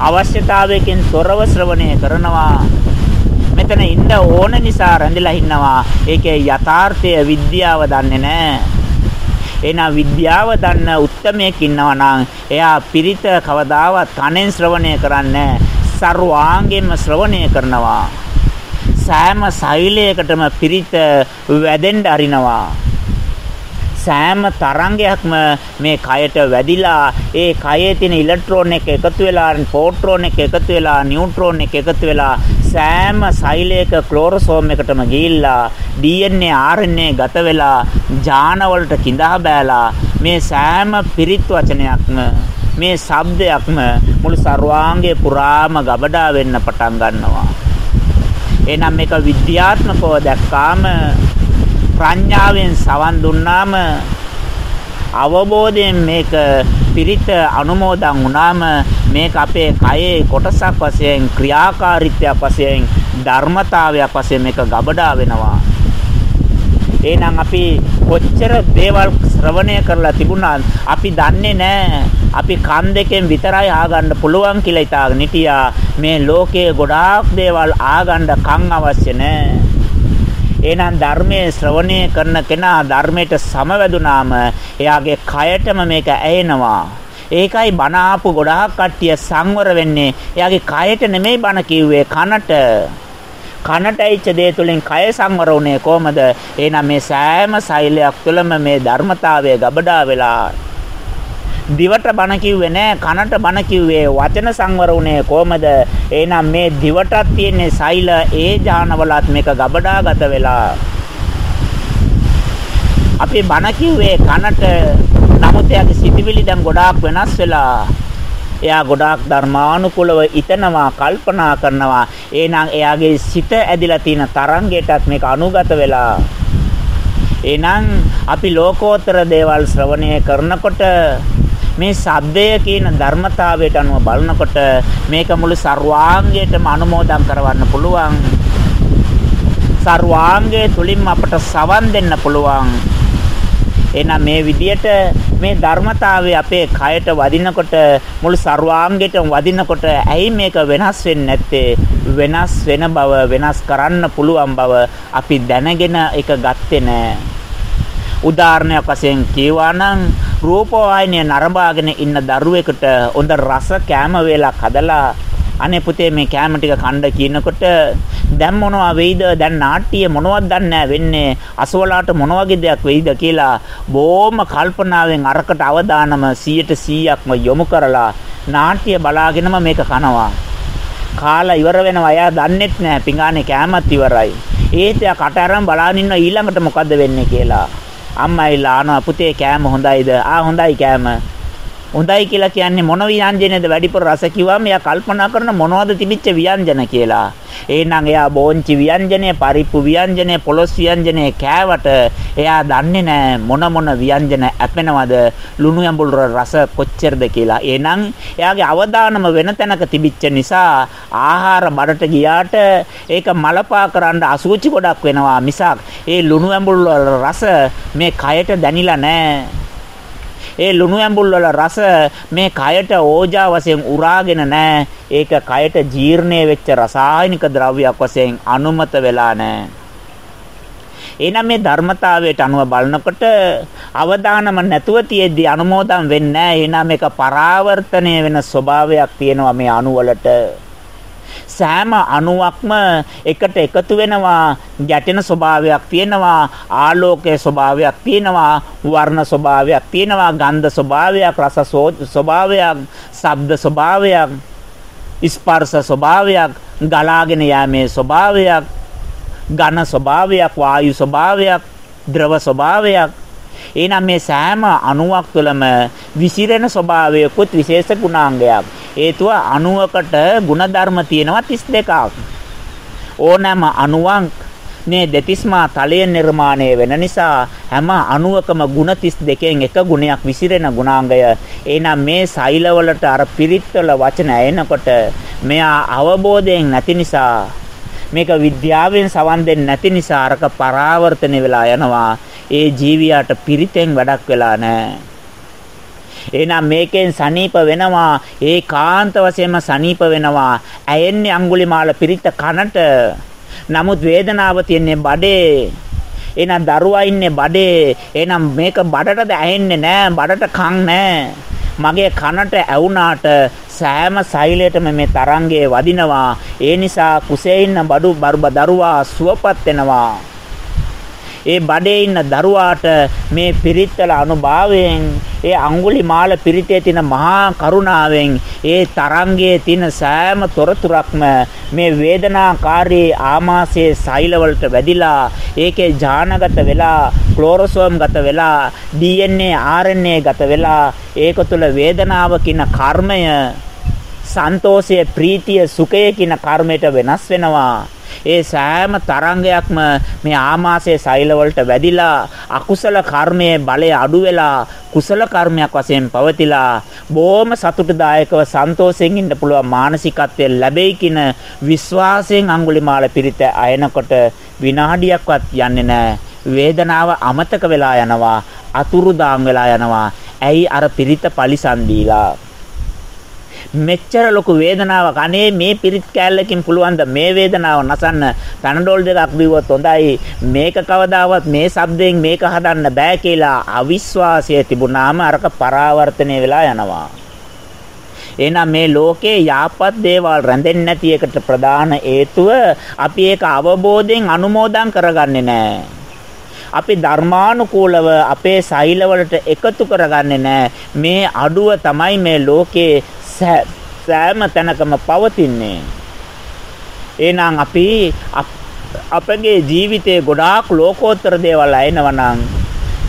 අවශ්‍යතාවයකින් තොරව ශ්‍රවණය කරනවා. මෙතන ඉන්න ඕන නිසා රැඳිලා ඉන්නවා. ඒකේ යථාර්ථය විද්‍යාව දන්නේ නැහැ. එහෙනම් විද්‍යාව දන්න උත්මයෙක් ඉන්නවා නම් එයා පිරිත කවදාවත් කනෙන් ශ්‍රවණය කරන්නේ ਸਰවාංගෙම ශ්‍රවණය කරනවා. සෑම සෛලයකටම පිරිත වැදෙන්න අරිනවා. සෑම තරංගයක්ම මේ කයට වැදිලා ඒ කයේ තියෙන ඉලෙක්ට්‍රෝන එක එකතු වෙලා පොට්‍රෝන එක එකතු වෙලා නියුට්‍රෝන එක එකතු වෙලා සෑම සෛලයක ක්ලෝරෝසෝම් එකටම ගිහිල්ලා DNA RNA ගත වෙලා ජාන වලට කිඳා බෑලා මේ සෑම පිරිත් වචනයක්ම මේ ශබ්දයක්ම මුළු ਸਰවාංගයේ පුරාම ගබඩා වෙන්න පටන් ගන්නවා. එහෙනම් මේක විද්‍යාත්මකව දැක්කාම ප්‍රඥාවෙන් සවන් දුන්නාම අවබෝධයෙන් මේක පිරිත අනුමෝදන් වුණාම මේක අපේ කයේ කොටසක් වශයෙන් ක්‍රියාකාරීත්වයක් වශයෙන් ධර්මතාවයක් වශයෙන් මේක ගබඩා වෙනවා එහෙනම් අපි කොච්චර දේවල් ශ්‍රවණය කරලා තිබුණාද අපි දන්නේ නැහැ. අපි කන් දෙකෙන් විතරයි ආගන්න පුළුවන් කියලා හිතාගෙන හිටියා. මේ ලෝකයේ ගොඩාක් දේවල් ආගන්න කන් අවශ්‍ය නැහැ. එහෙනම් ධර්මයේ ශ්‍රවණය කරන කෙනා ධර්මයට සමවැදුනාම එයාගේ කයටම මේක ඇහෙනවා. ඒකයි බණ ආපු ගොඩාක් කට්ටිය සංවර වෙන්නේ. එයාගේ කයට නෙමෙයි බණ කිව්වේ කනට. කනට ඇවිච්ච දේ තුලින් කය සංවර වුණේ කොහමද? එහෙනම් මේ සෑම සෛලයක් තුළම මේ ධර්මතාවය ගබඩා වෙලා දිවට බණ කිව්වේ නෑ කනට බණ කිව්වේ වචන සංවර වුණේ කොහමද? එහෙනම් මේ දිවටත් තියෙන සෛල ඒ ඥානවලත් මේක ගබඩාගත වෙලා. අපි බණ කිව්වේ කනට නමුත් එයාගේ සිතිවිලි දැන් ගොඩාක් වෙනස් වෙලා. එයා ගොඩාක් ධර්මානුකූලව ඉතනවා කල්පනා කරනවා. එහෙනම් එයාගේ සිත ඇදිලා තියෙන තරංගයටත් මේක අනුගත වෙලා. එහෙනම් අපි ලෝකෝත්තර දේවල් ශ්‍රවණය කරනකොට මේ ශබ්දය කියන ධර්මතාවයට අනුව බලනකොට මේක මුළු ਸਰවාංගයටම අනුමෝදන් කරවන්න පුළුවන්. ਸਰවාංගයේ තුලින් අපට සවන් දෙන්න පුළුවන්. එහෙනම් මේ විදියට මේ ධර්මතාවය අපේ කයට වදිනකොට මුළු ਸਰවාංගයටම වදිනකොට ඇයි මේක වෙනස් වෙන්නේ නැත්තේ වෙනස් වෙන බව වෙනස් කරන්න පුළුවන් බව අපි දැනගෙන ඒක ගත්තේ නැහැ උදාහරණයක් වශයෙන් කියවා නම් රූපවාහිනිය නරඹාගෙන ඉන්න දරුවෙකුට හොඳ රස කෑම වේලක් හදලා අනේ පුතේ මේ කෑම ටික කන්න කියනකොට දැන් මොනවා වෙයිද? දැන් නාට්‍ය මොනවද දන්නේ වෙන්නේ? අසවලාට මොන වගේ දෙයක් වෙයිද? කියලා බොහොම කල්පනාවෙන් අරකට අවධානම 100%ක්ම යොමු කරලා නාට්‍ය බලාගෙනම මේක කනවා. කාලා ඉවර වෙනවා. එයා දන්නෙත් නෑ. පිඟානේ කෑමත් ඉවරයි. ඒත් එයා කට අරන් බලාගෙන ඉන්න ඊළඟට මොකද්ද වෙන්නේ? කියලා. අම්මයිලා ආනවා පුතේ කෑම හොඳයිද? ආ හොඳයි කෑම. හොඳයි කියලා කියන්නේ මොන ව්‍යංජනේද වැඩිපුර රස කිව්වම එයා කල්පනා කරන මොනවද තිබිච්ච ව්‍යංජන කියලා. එහෙනම් එයා බෝංචි ව්‍යංජනේ, පරිප්පු ව්‍යංජනේ, පොලොස් ව්‍යංජනේ කෑවට එයා දන්නේ නැහැ මොන මොන ව්‍යංජන ඇපෙනවද, ලුණු යඹුල් රස කොච්චරද කියලා. එහෙනම් එයාගේ අවධානම වෙන තැනක තිබිච්ච නිසා ආහාර බඩට ගියාට ඒක මලපා කරන්න අසුචි ගොඩක් වෙනවා මිසක් ඒ ලුණු යඹුල් රස මේ කයට දැනිලා නැහැ. ඒ ලුණු ඇඹුල් වල රස මේ කයට ඕජා වශයෙන් උරාගෙන නැහැ. ඒක කයට ජීර්ණය වෙච්ච රසායනික ද්‍රව්‍යයක් වශයෙන් අනුමත වෙලා නැහැ. එහෙනම් මේ ධර්මතාවයට අනුව බලනකොට අවදානම නැතුව තියෙද්දි අනුමෝදන් වෙන්නේ නැහැ. එහෙනම් මේක පරාවර්තනය වෙන ස්වභාවයක් තියෙනවා මේ අණු වලට. සෑම අණුවක්ම එකට එකතු වෙනවා. ගැටෙන ස්වභාවයක් තියෙනවා. ආලෝකයේ ස්වභාවයක් තියෙනවා. වර්ණ ස්වභාවයක් තියෙනවා. ගන්ධ ස්වභාවයක් රස ස්වභාවයක් ශබ්ද ස්වභාවයක් ස්පර්ශ ස්වභාවයක් ගලාගෙන යෑමේ ස්වභාවයක් ඝන ස්වභාවයක් වායු ස්වභාවයක් ද්‍රව ස්වභාවයක්. එහෙනම් මේ සෑම අණුවක් තුළම විසිරෙන ස්වභාවයකුත් විශේෂ ගුණාංගයක්. හේතුව 90කට ಗುಣධර්ම තියෙනවා 32ක්. ඕනෑම අණුවක් මේ දෙතිස්මා තලය නිර්මාණය වෙන නිසා හැම අණුවකම ಗುಣ 32කින් එක ගුණයක් විසිරෙන ගුණාංගය. එහෙනම් මේ සෛලවලට අර පිරිත්වල වචන ඇයෙනකොට මෙයා අවබෝධයෙන් නැති නිසා මේක විද්‍යාවෙන් සවන් දෙන්නේ නැති නිසා අරක පරාවර්තන වෙලා යනවා. ඒ ජීවියාට පිරිතෙන් වැඩක් වෙලා නැහැ. එහෙනම් මේකෙන් සනීප වෙනවා. ඒකාන්ත වශයෙන්ම සනීප වෙනවා. ඇයෙන්නේ අඟුලිමාල පිරිත කනට. නමුත් වේදනාව තියන්නේ බඩේ. එහෙනම් දරුවා ඉන්නේ බඩේ. එහෙනම් මේක බඩටද ඇහෙන්නේ නැහැ බඩට කන් නැහැ මගේ කනට ඇවුනාට සෑම සෛලයටම මේ තරංගයේ වදිනවා. ඒ නිසා කුසේ ඉන්න බඩු බරුබ දරුවා සුවපත් වෙනවා. ඒ බඩේ ඉන්න දරුවාට මේ පිරිත්තල අනුභවයෙන් ඒ අඟුලිමාල පිරිතේ තියෙන මහා කරුණාවෙන් ඒ තරංගයේ තියෙන සෑම තොරතුරක්ම මේ වේදනාකාරී ආමාශයේ සෛලවලට වැදිලා ඒකේ ඥානගත වෙලා ක්ලෝරෝසෝම් ගත වෙලා DNA RNA ගත වෙලා ඒක තුළ වේදනාව කියන කර්මය සන්තෝෂය ප්‍රීතිය සුඛය කියන කර්මයට වෙනස් වෙනවා. ඒ සෑම තරංගයක්ම මේ ආමාශයේ සෛල වලට වැදිලා අකුසල කර්මයේ බලය අඩු වෙලා කුසල කර්මයක් වශයෙන් පවතිලා බොහොම සතුටුදායකව සන්තෝෂයෙන් ඉන්න පුළුවන් මානසිකත්වය ලැබෙයි කියන විශ්වාසයෙන් අඟුලිමාල පිරිත අයනකොට විනාඩියක්වත් යන්නේ නැහැ. වේදනාව අමතක වෙලා යනවා අතුරුදාන් වෙලා යනවා. ඇයි අර පිරිත පරිසම් දීලා? මෙච්චර ලොකු වේදනාවක්. අනේ මේ පිරිත් කෑල්ලකින් පුළුවන් ද මේ වේදනාව නසන්න? පැනඩෝල් දෙකක් බිව්වොත් හොඳයි. මේක කවදාවත් මේ shabdයෙන් මේක හදන්න බෑ කියලා අවිශ්වාසය තිබුණාම අරක පරාවර්තනය වෙලා යනවා. එහෙනම් මේ ලෝකේ යාපත් දේවල් රැඳෙන්නේ නැති එකට ප්‍රධාන හේතුව අපි ඒක අවබෝධයෙන් අනුමෝදන් කරගන්නේ නැහැ. අපි ධර්මානුකූලව අපේ සෛලවලට එකතු කරගන්නේ නැහැ. මේ අඩුව තමයි මේ ලෝකේ සෑම තැනකම පවතින්නේ. එහෙනම් අපි අපගේ ජීවිතයේ ගොඩාක් ලෝකෝත්තර දේවල් ඇයෙනවා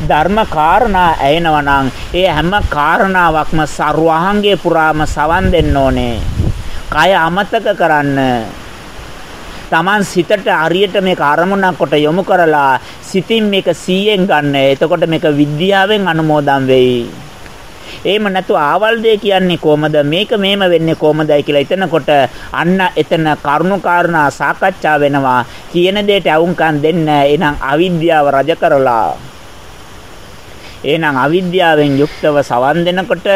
ධර්ම කාරණා ඇයෙනවා ඒ හැම කාරණාවක්ම ਸਰවාංගයේ පුරාම සවන් දෙන්න ඕනේ. කය අමතක කරන්න. Taman සිතට හරියට මේක අරමුණක් කොට යොමු කරලා සිතින් මේක 100ෙන් ගන්න. එතකොට මේක විද්‍යාවෙන් අනුමෝදන් වෙයි. එහෙම නැතු ආවල් දෙය කියන්නේ කොහමද මේක මේම වෙන්නේ කොහමදයි කියලා එතනකොට අන්න එතන කරුණු කාරණා සාකච්ඡා වෙනවා කියන දෙයට අවුම්කම් දෙන්න එනං අවිද්‍යාව රජ කරලා එහෙනම් අවිද්‍යාවෙන් යුක්තව සවන් දෙනකොට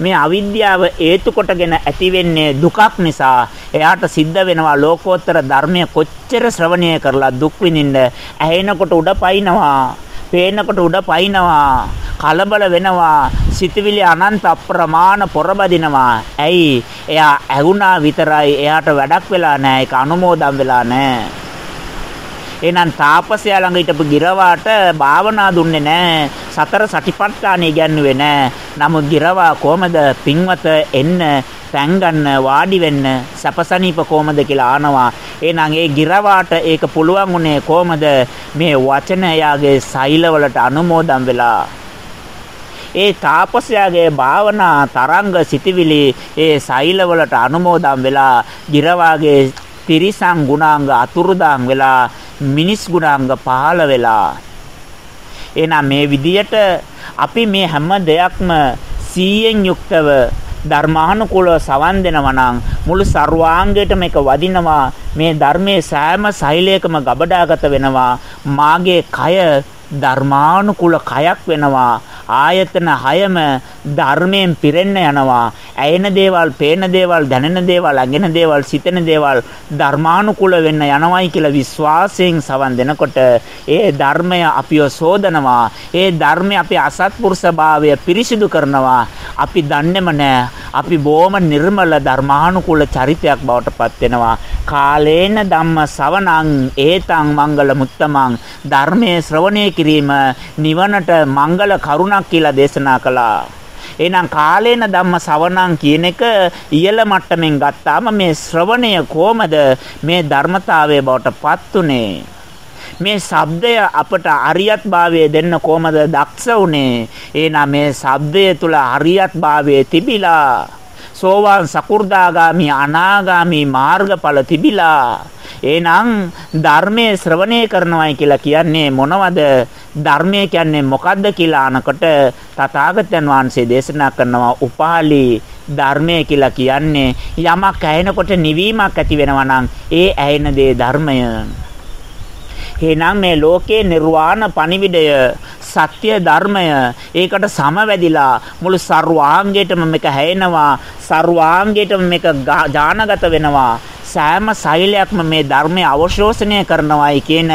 මේ අවිද්‍යාව හේතු කොටගෙන ඇති වෙන්නේ දුකක් නිසා. එයාට සිද්ධ වෙනවා ලෝකෝත්තර ධර්මය කොච්චර ශ්‍රවණය කරලා දුක් විඳින්න. ඇහෙනකොට උඩ පයින්නවා පේනකොට උඩ පයින්නවා කලබල වෙනවා සිතවිලි අනන්ත අප්‍රමාණ පොරබදිනවා. ඇයි? එයා ඇහුණා විතරයි. එයාට වැඩක් වෙලා නැහැ ඒක අනුමෝදම් වෙලා නැහැ එහෙනම් තාපසයා ළඟ හිටපු ගිරවාට භාවනා දුන්නේ නැහැ සතර සටිපට්ඨාන ඉගැන්නුවේ නැහැ නමුත් ගිරවා කොහමද පින්වත එන්න තැන් ගන්න වාඩි වෙන්න සපසනීප කොහමද කියලා ආනවා. එහෙනම් ඒ ගිරවාට ඒක පුළුවන් උනේ කොහමද? මේ වචන එයාගේ සෛලවලට අනුමෝදන් වෙලා. ඒ තාපසයාගේ භාවනා තරංග සිටිවිලි ඒ සෛලවලට අනුමෝදන් වෙලා ගිරවාගේ තිරිසං ගුණාංග අතුරුදාන් වෙලා මිනිස් ගුණාංග පහළ වෙලා. එහෙනම් මේ විදියට අපි මේ හැම දෙයක්ම සීයෙන් යුක්තව ධර්මානුකූලව සවන් දෙනවා නම් මුළු ਸਰවාංගයටම එක වදිනවා. මේ ධර්මයේ සෑම සෛලයකම ගබඩාගත වෙනවා. මාගේ කය ධර්මානුකූල කයක් වෙනවා. ආයතන හයම ධර්මයෙන් පිරෙන්න යනවා. ඇයෙන දේවල්, පේන දේවල්, දැනෙන දේවල්, අගෙන දේවල්, සිතෙන දේවල් ධර්මානුකූල වෙන්න යනවායි කියලා විශ්වාසයෙන් සවන් දෙනකොට ඒ ධර්මය අපිව සෝදනවා. ඒ ධර්මය අපේ අසත්පුරුෂභාවය පිරිසිදු කරනවා. අපි දන්නේම නැහැ. අපි බොහොම නිර්මල ධර්මානුකූල චරිතයක් බවට පත් වෙනවා. කාලේන ධම්ම සවණං ඒතං මංගල මුත්තමං ධර්මයේ ශ්‍රවණය කිරීම නිවනට මංගල කරුණක් කියලා දේශනා කළා. එහෙනම් කාලේන ධම්ම සවණං කියන එක ඉහළ මට්ටමින් ගත්තාම මේ ශ්‍රවණය කොහමද? මේ ධර්මතාවයේ බවට පත්ුනේ මේ ශබ්දය අපට අරියත් භාවය දෙන්න කොහමද දක්ෂ උනේ? එහෙනම් මේ ශබ්දය තුල අරියත් භාවය තිබිලා සෝවාන් සකු르දාගාමි අනාගාමි මාර්ගඵල තිබිලා. එහෙනම් ධර්මයේ ශ්‍රවණය කරනවායි කියලා කියන්නේ මොනවද? ධර්මය කියන්නේ මොකද්ද කියලා අනකොට තථාගතයන් වහන්සේ දේශනා කරනවා උපාලි ධර්මය කියලා කියන්නේ යමක් ඇහෙනකොට නිවීමක් ඇති වෙනවා නම් ඒ ඇහෙන දේ ධර්මය. එහෙනම් මේ ලෝකේ නිර්වාණ පණිවිඩය සත්‍ය ධර්මය. ඒකට සමවැදිලා මුළු ਸਰවාංගයටම මේක හැයෙනවා. ਸਰවාංගයටම මේක ඥානගත වෙනවා. සෑම සෛලයක්ම මේ ධර්මයේ අවශෝෂණය කරනවායි කියන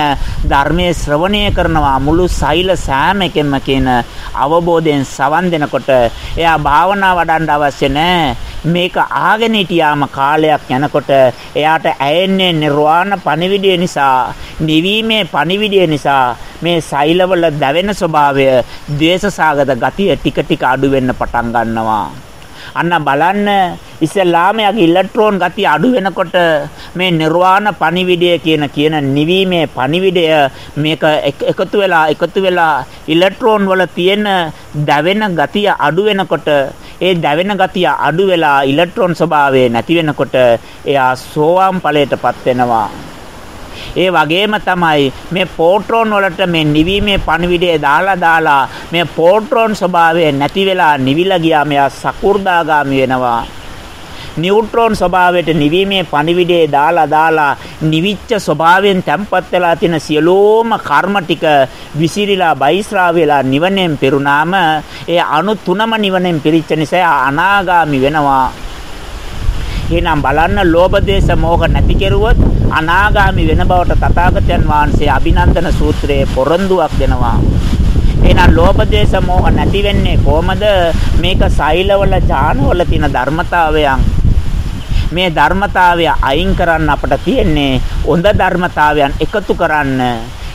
ධර්මයේ ශ්‍රවණය කරනවා. මුළු සෛල සෑම එකෙම කියන අවබෝධයෙන් සවන් දෙනකොට එයා භාවනා වඩන්න අවශ්‍ය නැහැ මේක ආගෙන හිටියාම කාලයක් යනකොට එයාට ඇයෙන්නේ නිර්වාණ පණිවිඩය නිසා නිවීමේ පණිවිඩය නිසා මේ සෛලවල දැවෙන ස්වභාවය ද්වේෂසාගත ගතිය ටික ටික අඩු වෙන්න පටන් ගන්නවා. අන්න බලන්න ඉස්සෙල්ලාම යගේ ඉලෙක්ට්‍රෝන ගතිය අඩු වෙනකොට මේ නිර්වාණ පණිවිඩය කියන කියන නිවීමේ පණිවිඩය මේක එකතු වෙලා එකතු වෙලා ඉලෙක්ට්‍රෝන වල තියෙන දැවෙන ගතිය අඩු වෙනකොට ඒ දැවෙන ගතිය අඩු වෙලා ඉලෙක්ට්‍රෝන ස්වභාවය නැති වෙනකොට එයා සෝවාන් ඵලයටපත් වෙනවා. ඒ වගේම තමයි මේ පෝට්‍රෝන් වලට මේ නිවීමේ පණිවිඩය දාලා දාලා මේ පෝට්‍රෝන් ස්වභාවය නැති වෙලා නිවිලා ගියා මෙයා සකු르දාගාමි වෙනවා. නියුට්‍රෝන ස්වභාවයට නිවීමේ පණිවිඩය දාලා දාලා නිවිච්ච ස්වභාවයෙන් තැම්පත් වෙලා තියෙන සියලෝම කර්ම ටික විසිරිලා බයිස්රා වෙලා නිවනෙන් පෙරුණාම ඒ අණු තුනම නිවනෙන් පිරිච්ච නිසා අනාගාමි වෙනවා එහෙනම් බලන්න ලෝභ දේශ මොහ නැති කෙරුවොත් අනාගාමි වෙන බවට තථාගතයන් වහන්සේ අභිනන්දන සූත්‍රයේ පොරොන්දුවක් දෙනවා. එහෙනම් ලෝභ දේශ මොහ නැති වෙන්නේ කොහමද? මේක සෛලවල ඥානවල තියෙන ධර්මතාවයන්. මේ ධර්මතාවය අයින් කරන්න අපට තියෙන්නේ හොඳ ධර්මතාවයන් එකතු කරන්න.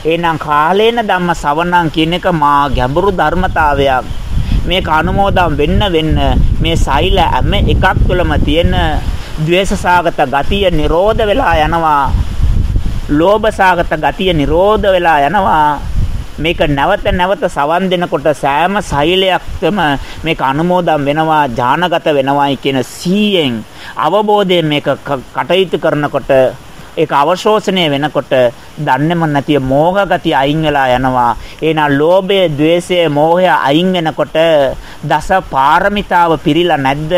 එහෙනම් කාලේන ධම්ම සවණං කියන එක මා ගැඹුරු ධර්මතාවයක්. මේක අනුමෝදම් වෙන්න වෙන්න මේ සෛල හැම එකක් තුළම තියෙන ද්වේෂසාගත ගතිය නිරෝධ වෙලා යනවා. ලෝභසාගත ගතිය නිරෝධ වෙලා යනවා. මේක නැවත නැවත සවන් දෙනකොට සෑම සෛලයක්ම මේක අනුමෝදම් වෙනවා ඥානගත වෙනවායි කියන සීයෙන් අවබෝධයෙන් මේක කටයුතු කරනකොට ඒක අවශෝෂණය වෙනකොට දන්නේම නැතිව මෝහ ගතිය අයින් වෙලා යනවා. එහෙනම් ලෝභය, ద్వේෂය, මෝහය අයින් වෙනකොට දස පාරමිතාව පිරීලා නැද්ද?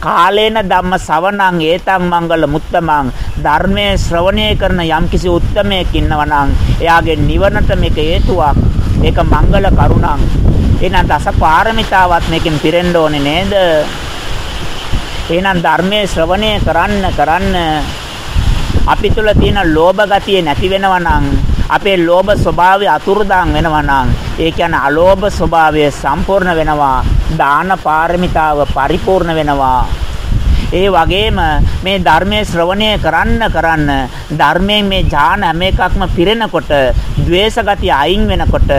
කාලේන ධම්ම සවණං ඒතං මංගල මුත්තමං. ධර්මයේ ශ්‍රවණය කරන යම්කිසි උත්තමයෙක් ඉන්නවනම් එයාගේ නිවනට මේක හේතුවක්. ඒක මංගල කරුණං එහෙනම් දස පාරමිතාවත් මේකෙන් පිරෙන්න ඕනේ නේද? එහෙනම් ධර්මයේ ශ්‍රවණය කරන්න කරන්න අපි තුල තියෙන ලෝභ ගතිය නැති වෙනවා නම් අපේ ලෝභ ස්වභාවය අතුරුදාන් වෙනවා නම් ඒ කියන්නේ අලෝභ ස්වභාවය සම්පූර්ණ වෙනවා දාන පාරමිතාව පරිපූර්ණ වෙනවා. ඒ වගේම මේ ධර්මයේ ශ්‍රවණය කරන්න කරන්න ධර්මයෙන් මේ ඥාන හැම එකක්ම පිරෙනකොට द्वේෂ ගතිය අයින් වෙනකොට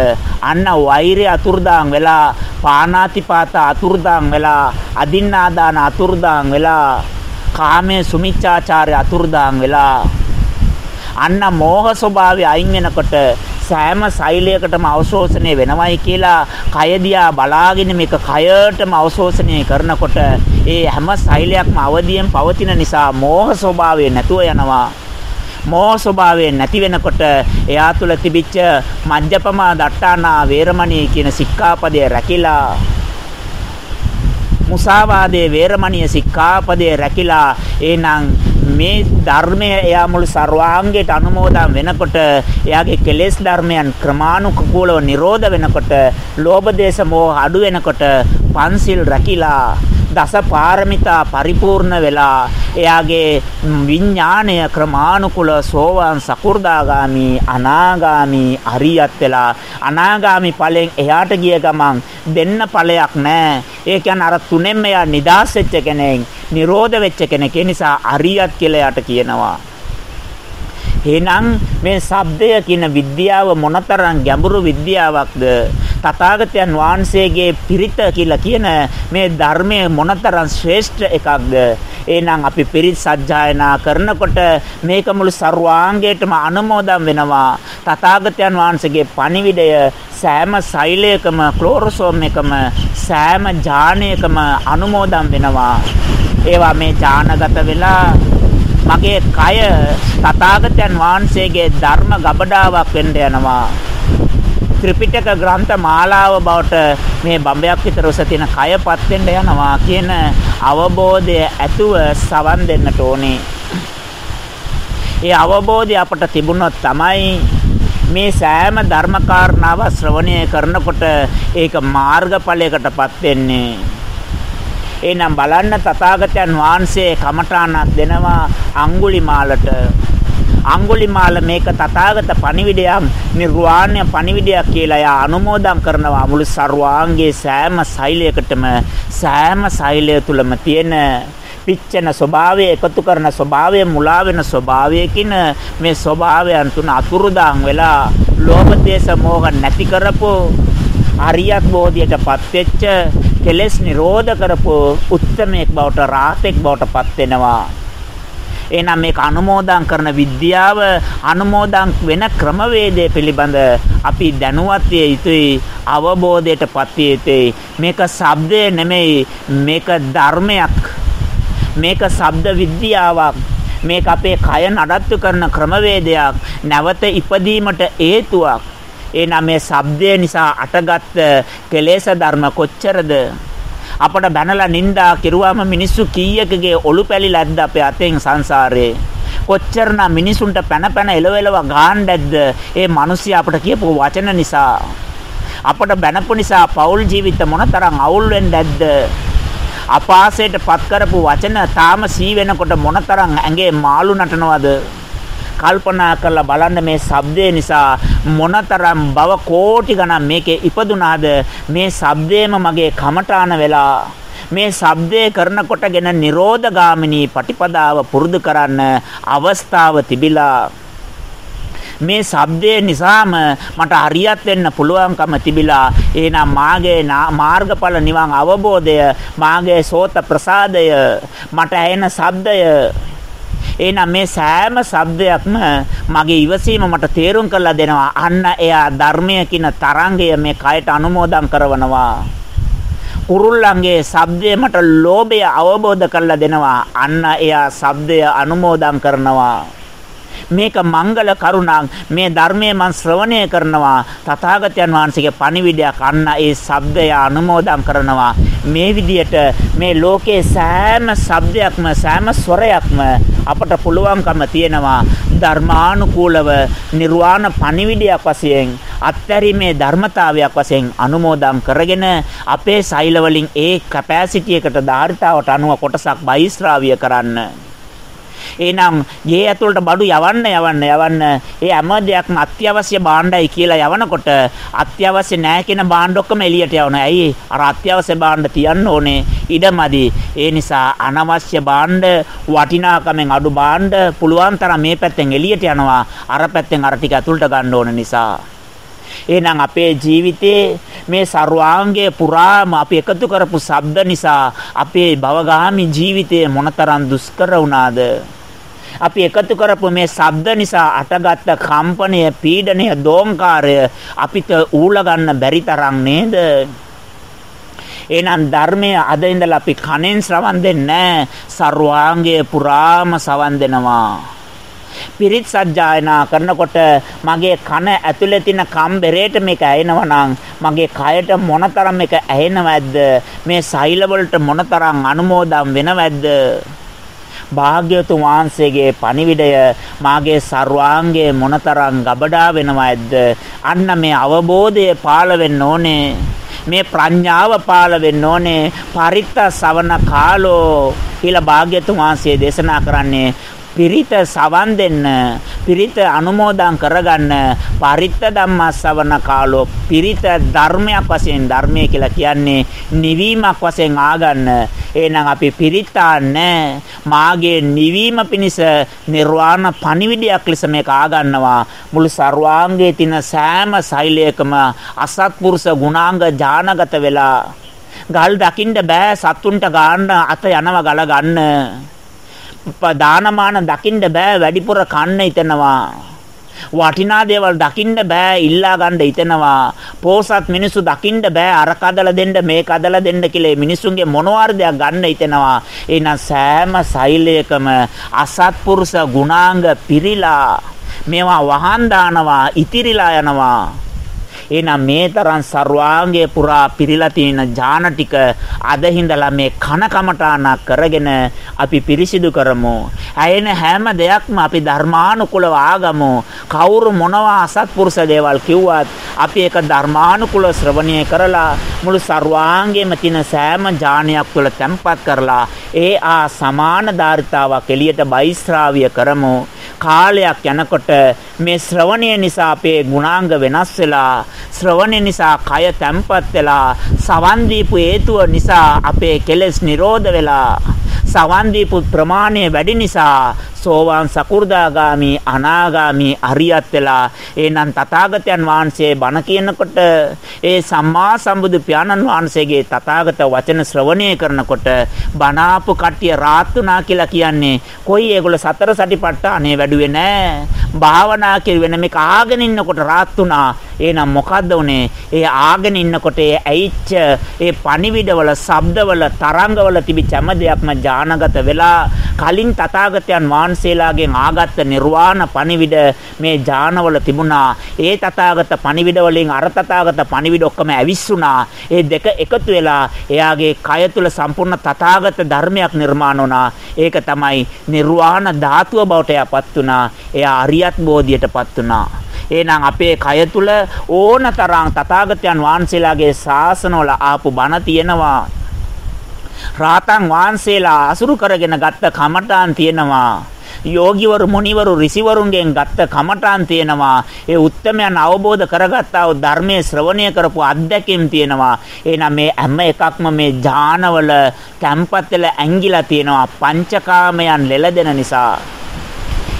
අන්න වෛරය අතුරුදාන් වෙලා පානාතිපාත අතුරුදාන් වෙලා අදින්නාදාන අතුරුදාන් වෙලා කාමයේ සුමිච්ඡාචාරය අතුරුදාන් වෙලා අන්න මෝහ ස්වභාවය අයින් වෙනකොට සෑම සෛලයකටම අවශෝෂණය වෙනවයි කියලා කය දිහා බලාගෙන මේක කයටම අවශෝෂණය කරනකොට ඒ හැම සෛලයක්ම අවදියෙන් පවතින නිසා මෝහ ස්වභාවය නැතුව යනවා. මෝහ ස්වභාවය නැති වෙනකොට එයා තුල තිබිච්ච මජ්ජපමා දට්ටානා වේරමණී කියන සික්ඛාපදය රැකිලා. මුසාවාදයේ වේරමණීය සික්ඛාපදයේ රැකිලා. එහෙනම් මේ ධර්මය එයා මුළු ਸਰවාංගයට අනුමෝදන් වෙනකොට එයාගේ කෙලෙස් ධර්මයන් ක්‍රමානුකූලව නිරෝධ වෙනකොට ලෝභ දේශ මොහ අඩු වෙනකොට පන්සිල් රැකිලා දස පාරමිතා පරිපූර්ණ වෙලා එයාගේ විඥාණය ක්‍රමානුකූල සෝවාන් සකු르දාගාමි අනාගාමි අරියත් වෙලා අනාගාමි ඵලෙන් එහාට ගිය ගමන් දෙන්න ඵලයක් නැහැ ඒ කියන්නේ අර තුනෙන්ම එයා නිදාස් වෙච්ච කෙනෙක් නිරෝධ වෙච්ච කෙනෙක්. ඒ නිසා අරියත් කියලා යට කියනවා. එහෙනම් මේ ශබ්දය කියන විද්‍යාව මොනතරම් ගැඹුරු විද්‍යාවක්ද? තථාගතයන් වහන්සේගේ පිරිත කියලා කියන මේ ධර්මයේ මොනතරම් ශ්‍රේෂ්ඨ එකක්ද? එහෙනම් අපි පිරිත් සජ්ජායනා කරනකොට මේක මුළු ਸਰවාංගයටම අනුමෝදන් වෙනවා. තථාගතයන් වහන්සේගේ පණිවිඩය සෑම සෛලයකම ක්ලෝරෝසෝම් එකම සෑම ඥානයකම අනුමෝදන් වෙනවා. ඒවා මේ ඥානගත වෙලා මගේ කය තථාගතයන් වහන්සේගේ ධර්ම ගබඩාවක් වෙන්න යනවා. ත්‍රිපිටක ග්‍රන්ථ මාලාව බවට මේ බඹයක් විතර උස තියෙන කයපත් වෙන්න යනවා කියන අවබෝධය ඇතුව සවන් දෙන්නට ඕනේ. ඒ අවබෝධය අපට තිබුණොත් තමයි මේ සෑම ධර්මකාරණාව ශ්‍රවණය කරනකොට ඒක මාර්ගඵලයකටපත් වෙන්නේ. එහෙනම් බලන්න තථාගතයන් වහන්සේ කමඨාණක් දෙනවා අඟුලිමාලට. අඟුලිමාල මේක තථාගත පණිවිඩයක් නිර්වාණ්‍ය පණිවිඩයක් කියලා එයා අනුමෝදන් කරනවා. මුළු ਸਰවාංගයේ සෑම සෛලයකටම සෑම සෛලය තුලම තියෙන පිච්චෙන ස්වභාවය එකතු කරන ස්වභාවය මුලා වෙන ස්වභාවයකින් මේ ස්වභාවයන් තුන අතුරුදාන් වෙලා ලෝභ දේශ මොහ නැති කරපෝ අරියත් බෝධියටපත් වෙච්ච කෙලෙස් නිරෝධ කරපු උත්තමයෙක් බවට රාතෙක් බවට පත් වෙනවා. එහෙනම් මේක අනුමෝදන් කරන විද්‍යාව අනුමෝදන් වෙන ක්‍රමවේදය පිළිබඳ අපි දැනුවත් විය යුතුයි අවබෝධයටපත් විය යුතුයි. මේක ශබ්දය නෙමෙයි මේක ධර්මයක්. මේක ශබ්ද විද්‍යාවක්. මේක අපේ කය නඩත්තු කරන ක්‍රමවේදයක් නැවත ඉපදීමට හේතුවක්. එහෙනම් මේ ශබ්දය නිසා අටගත් කෙලෙස් ධර්ම කොච්චරද? අපට බැනලා නිඳා කිරුවාම මිනිස්සු කීයකගේ ඔලු පැලිලද්ද අපේ අතෙන් සංසාරේ? කොච්චරනම් මිනිසුන්ට පැන පැන එලවෙලව ගාන්නැද්ද ඒ මිනිස්සු අපට කියපු වචන නිසා? අපට බැනපු නිසා පෞල් ජීවිත මොනතරම් අවුල් වෙන්නේ නැද්ද අපාසයට පත් කරපු වචන තාම සී වෙනකොට මොනතරම් ඇඟේ මාළු නටනවද? කල්පනා කරලා බලන්න මේ ශබ්දය නිසා මොනතරම් බව කෝටි ගණන් මේකේ ඉපදුනාද? මේ ශබ්දේම මගේ කමඨාන වෙලා මේ ශබ්දය කරනකොටගෙන නිරෝධගාමිනී පටිපදාව පුරුදු කරන්න අවස්ථාව තිබිලා මේ ශබ්දය නිසාම මට හරියත් වෙන්න පුළුවන්කම තිබිලා. එහෙනම් මාගේ මාර්ගඵල නිවන් අවබෝධය මාගේ සෝත ප්‍රසාදය මට ඇහෙන ශබ්දය එහෙනම් මේ සෑම શબ્දයක්ම මගේ ඉවසීම මට තේරුම් කරලා දෙනවා. අන්න එයා ධර්මය කියන තරංගය මේ කයට අනුමෝදන් කරනවා. කුරුල්ලන්ගේ ශබ්දය මට ලෝභය අවබෝධ කරලා දෙනවා. අන්න එයා ශබ්දය අනුමෝදන් කරනවා. මේක මංගල කරුණක්. මේ ධර්මයේ මන් ශ්‍රවණය කරනවා. තථාගතයන් වහන්සේගේ පණිවිඩයක් අන්න ඒ ශබ්දය අනුමෝදන් කරනවා. මේ විදියට මේ ලෝකේ සෑම ශබ්දයක්ම සෑම ස්වරයක්ම අපට පුළුවන්කම තියෙනවා. ධර්මානුකූලව නිර්වාණ පණිවිඩයක් වශයෙන් අත්හැරීමේ ධර්මතාවයක් වශයෙන් අනුමෝදම් කරගෙන අපේ සෛල වලින් ඒ කැපැසිටි එකට ධාරිතාවට අනුව කොටසක් බහිස්රාවිය කරන්න. එහෙනම් ගේ ඇතුළට බඩු යවන්න යවන්න යවන්න ඒ හැම දෙයක්ම අත්‍යවශ්‍ය භාණ්ඩයි කියලා යවනකොට අත්‍යවශ්‍ය නැහැ කියන භාණ්ඩ ඔක්කොම එළියට යවනවා. ඇයි? අර අත්‍යවශ්‍ය භාණ්ඩ තියන්න ඕනේ ඉඩමදි. ඒ නිසා අනවශ්‍ය භාණ්ඩ වටිනාකමෙන් අඩු භාණ්ඩ පුළුවන් තරම් මේ පැත්තෙන් එළියට යනවා. අර පැත්තෙන් අර ටික ඇතුළට ගන්න ඕන නිසා. එහෙනම් අපේ ජීවිතේ මේ ਸਰවාංගයේ පුරාම අපි එකතු කරපු ශබ්ද නිසා අපේ භවගාමි ජීවිතය මොනතරම් දුෂ්කර වුණාද අපි එකතු කරපු මේ ශබ්ද නිසා අටගත්ත කම්පනය, පීඩනය, දෝංකාරය අපිට ඌල ගන්න බැරි තරම් නේද? එහෙනම් ධර්මයේ අද ඉඳලා අපි කනෙන් ශ්‍රවණ දෙන්නේ සර්වාංගයේ පුරාම සවන් දෙනවා. පිරිත් සජ්ජායනා කරනකොට මගේ කන ඇතුලේ තියෙන කම්බරේට මේක ඇහෙනවා නම් මගේ කයට මොනතරම් මේක ඇහෙනවද? මේ සෛල වලට මොනතරම් අනුමෝදම් වෙනවද? භාග්‍යතුන් වහන්සේගේ පණිවිඩය මාගේ ਸਰවාංගයේ මොනතරම් ගබඩා වෙනවද? අන්න මේ අවබෝධය පාළ වෙන්න ඕනේ. මේ ප්‍රඥාව පාළ වෙන්න ඕනේ. පරිත්ත සවන කාලෝ කියලා භාග්‍යතුන් වහන්සේ දේශනා කරන්නේ පිරිත සවන් දෙන්න පිරිත අනුමෝදන් කරගන්න පරිත්ත ධම්මස්සවන කාලෝ පිරිත ධර්මයක් වශයෙන් ධර්මය කියලා කියන්නේ නිවීමක් වශයෙන් ආගන්න. එහෙනම් අපි පිරිතාන්නේ මාගේ නිවීම පිණිස නිර්වාණ පණිවිඩයක් ලෙස මේක ආගන්නවා. මුළු ਸਰවාංගයේ තියෙන සෑම සෛලයකම අසත්පුරුෂ ගුණාංග ඥානගත වෙලා ගල් දකින්න බෑ සත්තුන්ට ගන්න අත යනවා ගල ගන්න දානමාන දකින්න බෑ වැඩිපුර කන්න හිතෙනවා. වටිනා දේවල් දකින්න බෑ ඉල්ලා ගන්න හිතෙනවා. පෝසත් මිනිස්සු දකින්න බෑ අර කදලා දෙන්න මේ කදලා දෙන්න කියලා මිනිස්සුන්ගේ මොනවාරදයක් ගන්න හිතෙනවා. එහෙනම් සෑම සෛලයකම අසත්පුරුෂ ගුණාංග පිරීලා මේවා වහන් දානවා ඉතිරිලා යනවා. එහෙනම් මේ තරම් ਸਰවාංගය පුරා පිරීලා තියෙන ඥාන ටික අද හිඳලා මේ කන කමටානා කරගෙන අපි පිරිසිදු කරමු. ඇයෙන හැම දෙයක්ම අපි ධර්මානුකූලව ආගමු. කවුරු මොනවා අසත්පුරුෂ දේවල් කිව්වත් අපි ඒක ධර්මානුකූල ශ්‍රවණය කරලා මුළු ਸਰවාංගයේම තියෙන සෑම ඥානයක් තුළ තැම්පත් කරලා ඒ ආ සමාන ධාරිතාවක් එළියට බයිස්රාවිය කරමු. කාලයක් යනකොට මේ ශ්‍රවණය නිසා අපේ ගුණාංග වෙනස් වෙලා ශ්‍රවණය නිසා කය තැම්පත් වෙලා සවන් දීපු හේතුව නිසා අපේ කෙලෙස් නිරෝධ වෙලා සවන් දීපු ප්‍රමාණය වැඩි නිසා සෝවාන් සකු르දාගාමි අනාගාමි අරියත් වෙලා එනං තථාගතයන් වහන්සේ බණ කියනකොට ඒ සම්මා සම්බුදු පියාණන් වහන්සේගේ තථාගත වචන ශ්‍රවණය කරනකොට බණාපු කට්ටිය රාත්තුනා කියලා කියන්නේ කොයි ඒගොල්ල සතර සටිපට්ඨානේ වැඩුවේ නැහැ භාවනා කිරුවේ මේක ආගෙන ඉන්නකොට රාත්තුනා එහෙනම් මොකද්ද උනේ ඒ ආගෙන ඉන්නකොට ඒ ඇයිච්ච ඒ පණිවිඩවල ශබ්දවල තරංගවල තිබිච්ච හැම දෙයක්ම ඥානගත වෙලා කලින් තථාගතයන් වහන්සේ වහන්සේලාගෙන් ආගත්ත නිර්වාණ පණිවිඩ මේ ඥානවල තිබුණා. ඒ තථාගත පණිවිඩ වලින් අර තථාගත පණිවිඩ ඔක්කොම ඇවිස්සුණා. ඒ දෙක එකතු වෙලා එයාගේ කය තුල සම්පූර්ණ තථාගත ධර්මයක් නිර්මාණ වුණා. ඒක තමයි නිර්වාණ ධාතුව බවට යපත් වුණා. එයා අරියත් බෝධියටපත් වුණා. එහෙනම් අපේ කය තුල ඕනතරම් තථාගතයන් වහන්සේලාගේ ශාසනවල ආපු බණ තියෙනවා. රාතන් වහන්සේලා අසුරු කරගෙන ගත්ත කමඨාන් තියෙනවා. යෝගිවරු මුනිවරු ඍෂිවරුන්ගෙන් ගත්ත කමඨාන් තියෙනවා. ඒ උත්තරමයන් අවබෝධ කරගත්තා වූ ධර්මයේ ශ්‍රවණය කරපු අත්දැකීම් තියෙනවා. එහෙනම් මේ හැම එකක්ම මේ ඥානවල කැම්පත් වෙලා ඇංගිලා තියෙනවා. පංචකාමයන් ලෙලදෙන නිසා.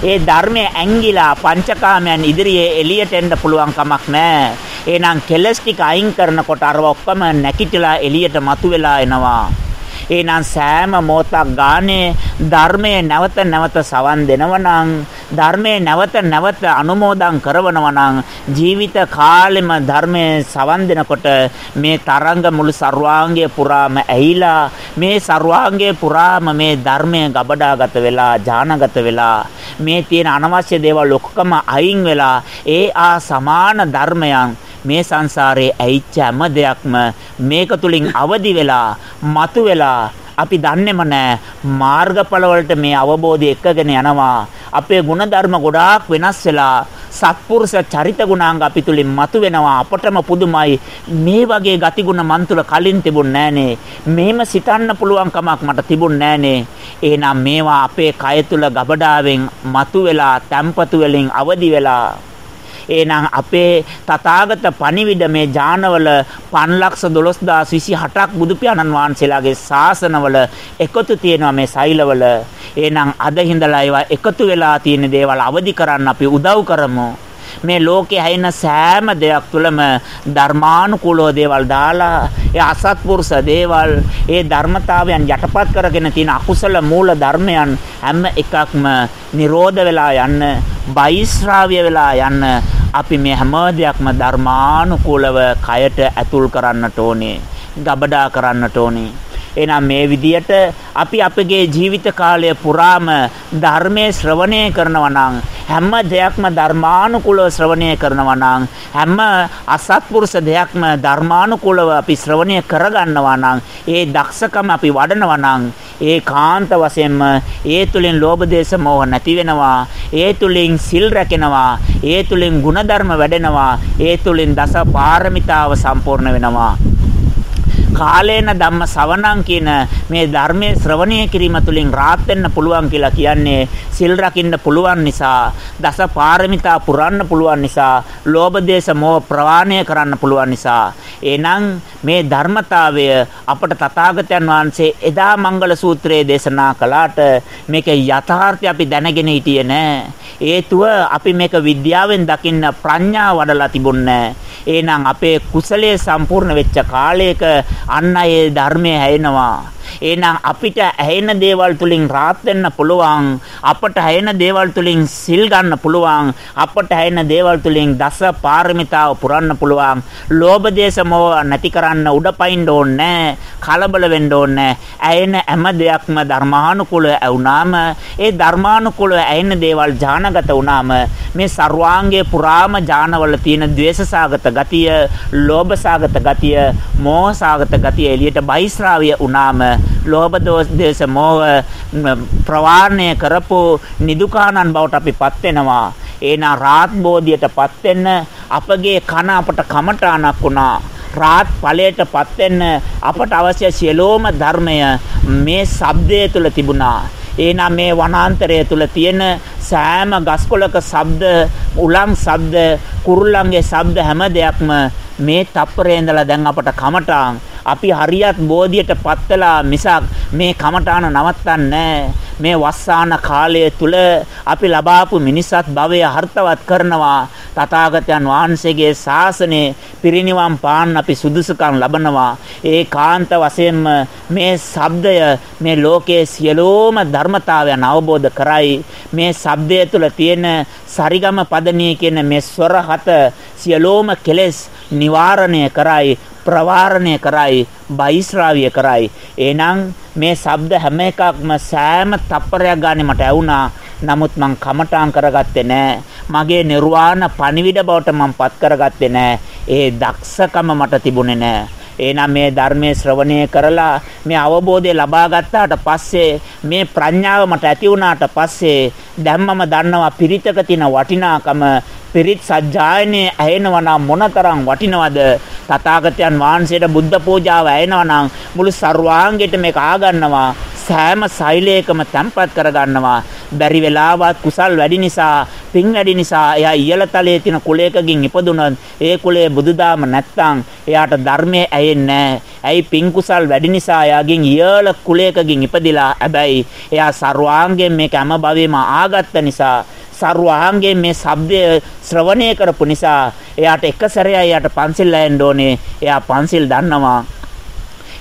ඒ ධර්මයේ ඇංගිලා පංචකාමයන් ඉදිරියේ එළියට එන්න පුළුවන් කමක් නැහැ. එහෙනම් කෙලස් ටික අයින් කරනකොට අරව ඔක්කොම නැකිටලා එළියට මතුවලා එනවා. එහෙනම් සෑම මොහොතක් ගානේ ධර්මයේ නැවත නැවත සවන් දෙනවා ධර්මයේ නැවත නැවත අනුමෝදන් කරනවා ජීවිත කාලෙම ධර්මයේ සවන් දෙනකොට මේ තරංග මුළු ਸਰවාංගය පුරාම ඇහිලා මේ ਸਰවාංගය පුරාම මේ ධර්මය ගබඩාගත වෙලා ඥානගත වෙලා මේ තියෙන අනවශ්‍ය දේවල් ඔක්කොම අයින් වෙලා ඒ ආ සමාන ධර්මයන් මේ සංසාරයේ ඇයිච්ච හැම දෙයක්ම මේක තුලින් අවදි වෙලා මතු වෙලා අපි දන්නේම නැහැ මාර්ගඵල වලට මේ අවබෝධය එක්කගෙන යනවා. අපේ ಗುಣධර්ම ගොඩාක් වෙනස් වෙලා සත්පුරුෂ චරිත ගුණාංග අපි තුලින් මතුවෙනවා අපටම පුදුමයි. මේ වගේ ගතිගුණ මන් තුල කලින් තිබුණ නෑනේ. මෙහෙම සිතන්න පුළුවන් කමක් මට තිබුණ නෑනේ. එහෙනම් මේවා අපේ කය තුල ගබඩාවෙන් මතුවෙලා තැම්පතු වලින් අවදි වෙලා එහෙනම් අපේ තථාගත පණිවිඩ මේ ඥානවල 512028ක් බුදු පියාණන් වහන්සේලාගේ ශාසනවල එකතු තියෙනවා මේ සෛලවල. එහෙනම් අද හිඳලා ඒවා එකතු වෙලා තියෙන දේවල් අවදි කරන්න අපි උදව් කරමු. මේ ලෝකේ හැින සෑම දෙයක් තුළම ධර්මානුකූලව දේවල් දාලා ඒ අසත්පුරුෂ දේවල් ඒ ධර්මතාවයන් යටපත් කරගෙන තියෙන අකුසල මූල ධර්මයන් හැම එකක්ම නිරෝධ වෙලා යන්න බයිස්රාව්‍ය වෙලා යන්න අපි මේ හැම දෙයක්ම ධර්මානුකූලව කයට ඇතුල් කරන්නට ඕනේ ගබඩා කරන්නට ඕනේ. එහෙනම් මේ විදියට අපි අපගේ ජීවිත කාලය පුරාම ධර්මයේ ශ්‍රවණය කරනවා නම් හැම දෙයක්ම ධර්මානුකූලව ශ්‍රවණය කරනවා නම් හැම අසත්පුරුෂ දෙයක්ම ධර්මානුකූලව අපි ශ්‍රවණය කරගන්නවා නම් ඒ දක්ෂකම අපි වඩනවා නම් ඒ කාන්ත වශයෙන්ම ඒ තුලින් ලෝභ දේශ මොහ නැති වෙනවා ඒ තුලින් සිල් රැකෙනවා ඒ තුලින් ಗುಣධර්ම වැඩෙනවා ඒ තුලින් දස පාරමිතාව සම්පූර්ණ වෙනවා. කාලේන ධම්ම සවණං කියන මේ ධර්මයේ ශ්‍රවණය කිරීම තුළින් රාත් වෙන්න පුළුවන් කියලා කියන්නේ සිල් රකින්න පුළුවන් නිසා දස පාරමිතා පුරන්න පුළුවන් නිසා ලෝභ දේශ මොහ ප්‍රවාණය කරන්න පුළුවන් නිසා. එහෙනම් මේ ධර්මතාවය අපට තථාගතයන් වහන්සේ එදා මංගල සූත්‍රයේ දේශනා කළාට මේකේ යථාර්ථය අපි දැනගෙන හිටියේ නෑ. හේතුව අපි මේක විද්‍යාවෙන් දකින්න ප්‍රඥාව වඩලා තිබුණේ එහෙනම් අපේ කුසලයේ සම්පූර්ණ වෙච්ච කාලයක අන්න ඒ ධර්මයේ හැයෙනවා. එහෙනම් අපිට ඇහෙන දේවල් තුලින් රාත් වෙන්න පුළුවන්. අපට ඇහෙන දේවල් තුලින් සිල් ගන්න පුළුවන්. අපට ඇහෙන දේවල් තුලින් දස පාරමිතාව පුරන්න පුළුවන්. ලෝභ දේශ මොහ නැති කරන්න උඩපයින් ඕනේ කලබල වෙන්න ඕනේ ඇයෙන හැම දෙයක්ම ධර්මානුකූල වුණාම ඒ ධර්මානුකූල ඇයෙන දේවල් ඥානගත වුණාම මේ ਸਰවාංගයේ පුරාම ඥානවල තියෙන ද්වේෂසාගත ගතිය, ලෝභසාගත ගතිය, මෝහසාගත ගතිය එළියට බහිස්රාවිය වුණාම ලෝභ දෝෂ දේශ මෝහ ප්‍රවාහණය කරපු නිදුකානන් බවට අපිපත් වෙනවා. ඒනා රාත් බෝධියටපත් වෙන්න අපගේ කන අපට කමඨාණක් වුණා. රාත් ඵලයටපත් වෙන්න අපට අවශ්‍ය සියලෝම ධර්මය මේ ශබ්දය තුල තිබුණා. එහෙනම් මේ වනාන්තරය තුල තියෙන සෑම ගස්කොලක ශබ්ද, උලන් ශබ්ද, කුරුල්ලන්ගේ ශබ්ද හැම දෙයක්ම මේ තප්පරේ ඉඳලා දැන් අපට කමටාන් අපි හරියත් බෝධියට පත්වලා මිසක් මේ කමඨාන නවත්තන්නේ මේ වස්සාන කාලය තුල අපි ලබාපු මිනිසත් භවය හර්ථවත් කරනවා. තථාගතයන් වහන්සේගේ ශාසනය පිරිනිවන් පාන්න අපි සුදුසුකම් ලබනවා. ඒකාන්ත වශයෙන්ම මේ ශබ්දය මේ ලෝකයේ සියලුම ධර්මතාවයන් අවබෝධ කරයි. මේ ශබ්දය තුල තියෙන සරිගම පදනී කියන මේ ස්වර හත සියලුම කෙලෙස් නිවාරණය කරයි ප්‍රවාරණය කරයි බයිස්රාවිය කරයි. එහෙනම් මේ ශබ්ද හැම එකක්ම සෑම තප්පරයක් ගානේ මට ඇහුණා. නමුත් මං කමටාන් කරගත්තේ නෑ. මගේ නිර්වාණ පණිවිඩ බවට මං පත් කරගත්තේ නෑ. ඒ දක්ෂකම මට තිබුණේ නෑ. එහෙනම් මේ ධර්මයේ ශ්‍රවණය කරලා මේ අවබෝධය ලබා ගත්තාට පස්සේ මේ ප්‍රඥාව මට ඇති වුණාට පස්සේ දැම්මම දන්නවා පිරිතක තියෙන වටිනාකම පිරිත් සජ්ජායනේ ඇහෙනවා නම් මොනතරම් වටිනවද? තථාගතයන් වහන්සේට බුද්ධ පූජාව ඇහෙනවා නම් මුළු සර්වාංගෙට මේක ආගන්නවා. සෑම සෛලයකම තැම්පත් කරගන්නවා. බැරි වෙලාවත් කුසල් වැඩි නිසා පින් වැඩි නිසා එයා ඉහළ තලයේ තියෙන කුලයකකින් ඉපදුනොත් ඒ කුලයේ බුදුදාම නැත්තම් එයාට ධර්මයේ ඇයෙන්නේ ඇයි පින් කුසල් වැඩි නිසා එයාගෙන් ඉහළ කුලයකකින් ඉපදිලා? හැබැයි එයා සර්වාංගයෙන් මේක හැම භවෙම ආගත්ත නිසා සර්වාංගයෙන් මේ ශබ්දය ශ්‍රවණය කරපු නිසා එයාට එක සැරේ එයාට පන්සිල් ලැබෙන්න ඕනේ. එයා පන්සිල් දන්නවා.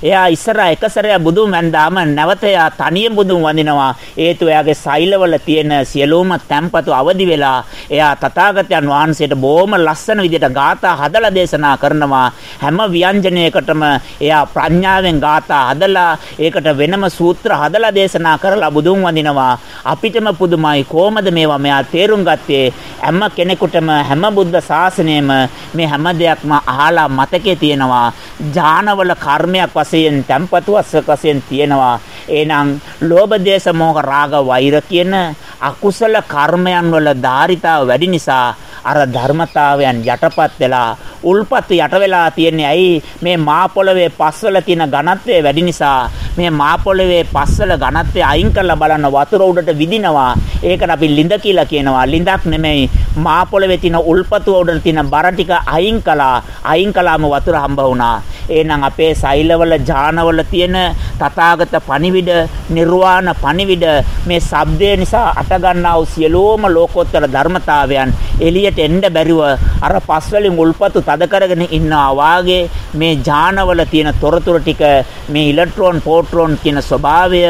එයා ඉස්සරහා එක සැරයක් බුදුන් වැන්දාම නැවත එයා තනියෙන් බුදුන් වඳිනවා. හේතුව එයාගේ සෛලවල තියෙන සියලුම තැම්පතු අවදි වෙලා එයා තථාගතයන් වහන්සේට බොහොම ලස්සන විදිහට ගාථා හදලා දේශනා කරනවා. හැම ව්‍යංජනයකටම එයා ප්‍රඥාවෙන් ගාථා හදලා ඒකට වෙනම සූත්‍ර හදලා දේශනා කරලා බුදුන් වඳිනවා. අපිටම පුදුමයි කොහමද මේවා මෙයා තේරුම් ගත්තේ හැම කෙනෙකුටම හැම බුද්ධ ශාසනයෙම මේ හැම දෙයක්ම අහලා මතකේ තියෙනවා. ඥානවල කර්මයක් වශයෙන් tempatu වශයෙන් තියෙනවා. එහෙනම් ලෝභ දේශ මොහ රාග වෛර කියන අකුසල කර්මයන් වල ධාරිතාව වැඩි නිසා අර ධර්මතාවයන් යටපත් වෙලා උල්පත් යට වෙලා තියෙන්නේ. ඇයි? මේ මා පොළවේ පස්වල තියෙන ඝනත්වය වැඩි නිසා මේ මා පොළවේ පස්වල ඝනත්වය අයින් කරලා බලන්න වතුර උඩට විදිනවා. ඒකට අපි ලිඳ කියලා කියනවා. ලිඳක් නෙමෙයි. මා පොළවේ තියෙන උල්පතු උඩට තියෙන බර ටික අයින් කළා. අයින් කළාම වතුර හම්බ වුණා. එහෙනම් අපේ සෛලවල ඥානවල තියෙන තථාගත පණිවිඩ නිර්වාණ පණිවිඩ මේ ශබ්දය නිසා අටගන්නා වූ සියලුම ලෝකෝත්තර ධර්මතාවයන් එළියට එන්න බැරිව අර පස්වලින් උල්පතු තද කරගෙන ඉන්නවා වාගේ මේ ඥානවල තියෙන තොරතුරු ටික මේ ඉලෙක්ට්‍රෝන පෝට්‍රෝන කියන ස්වභාවය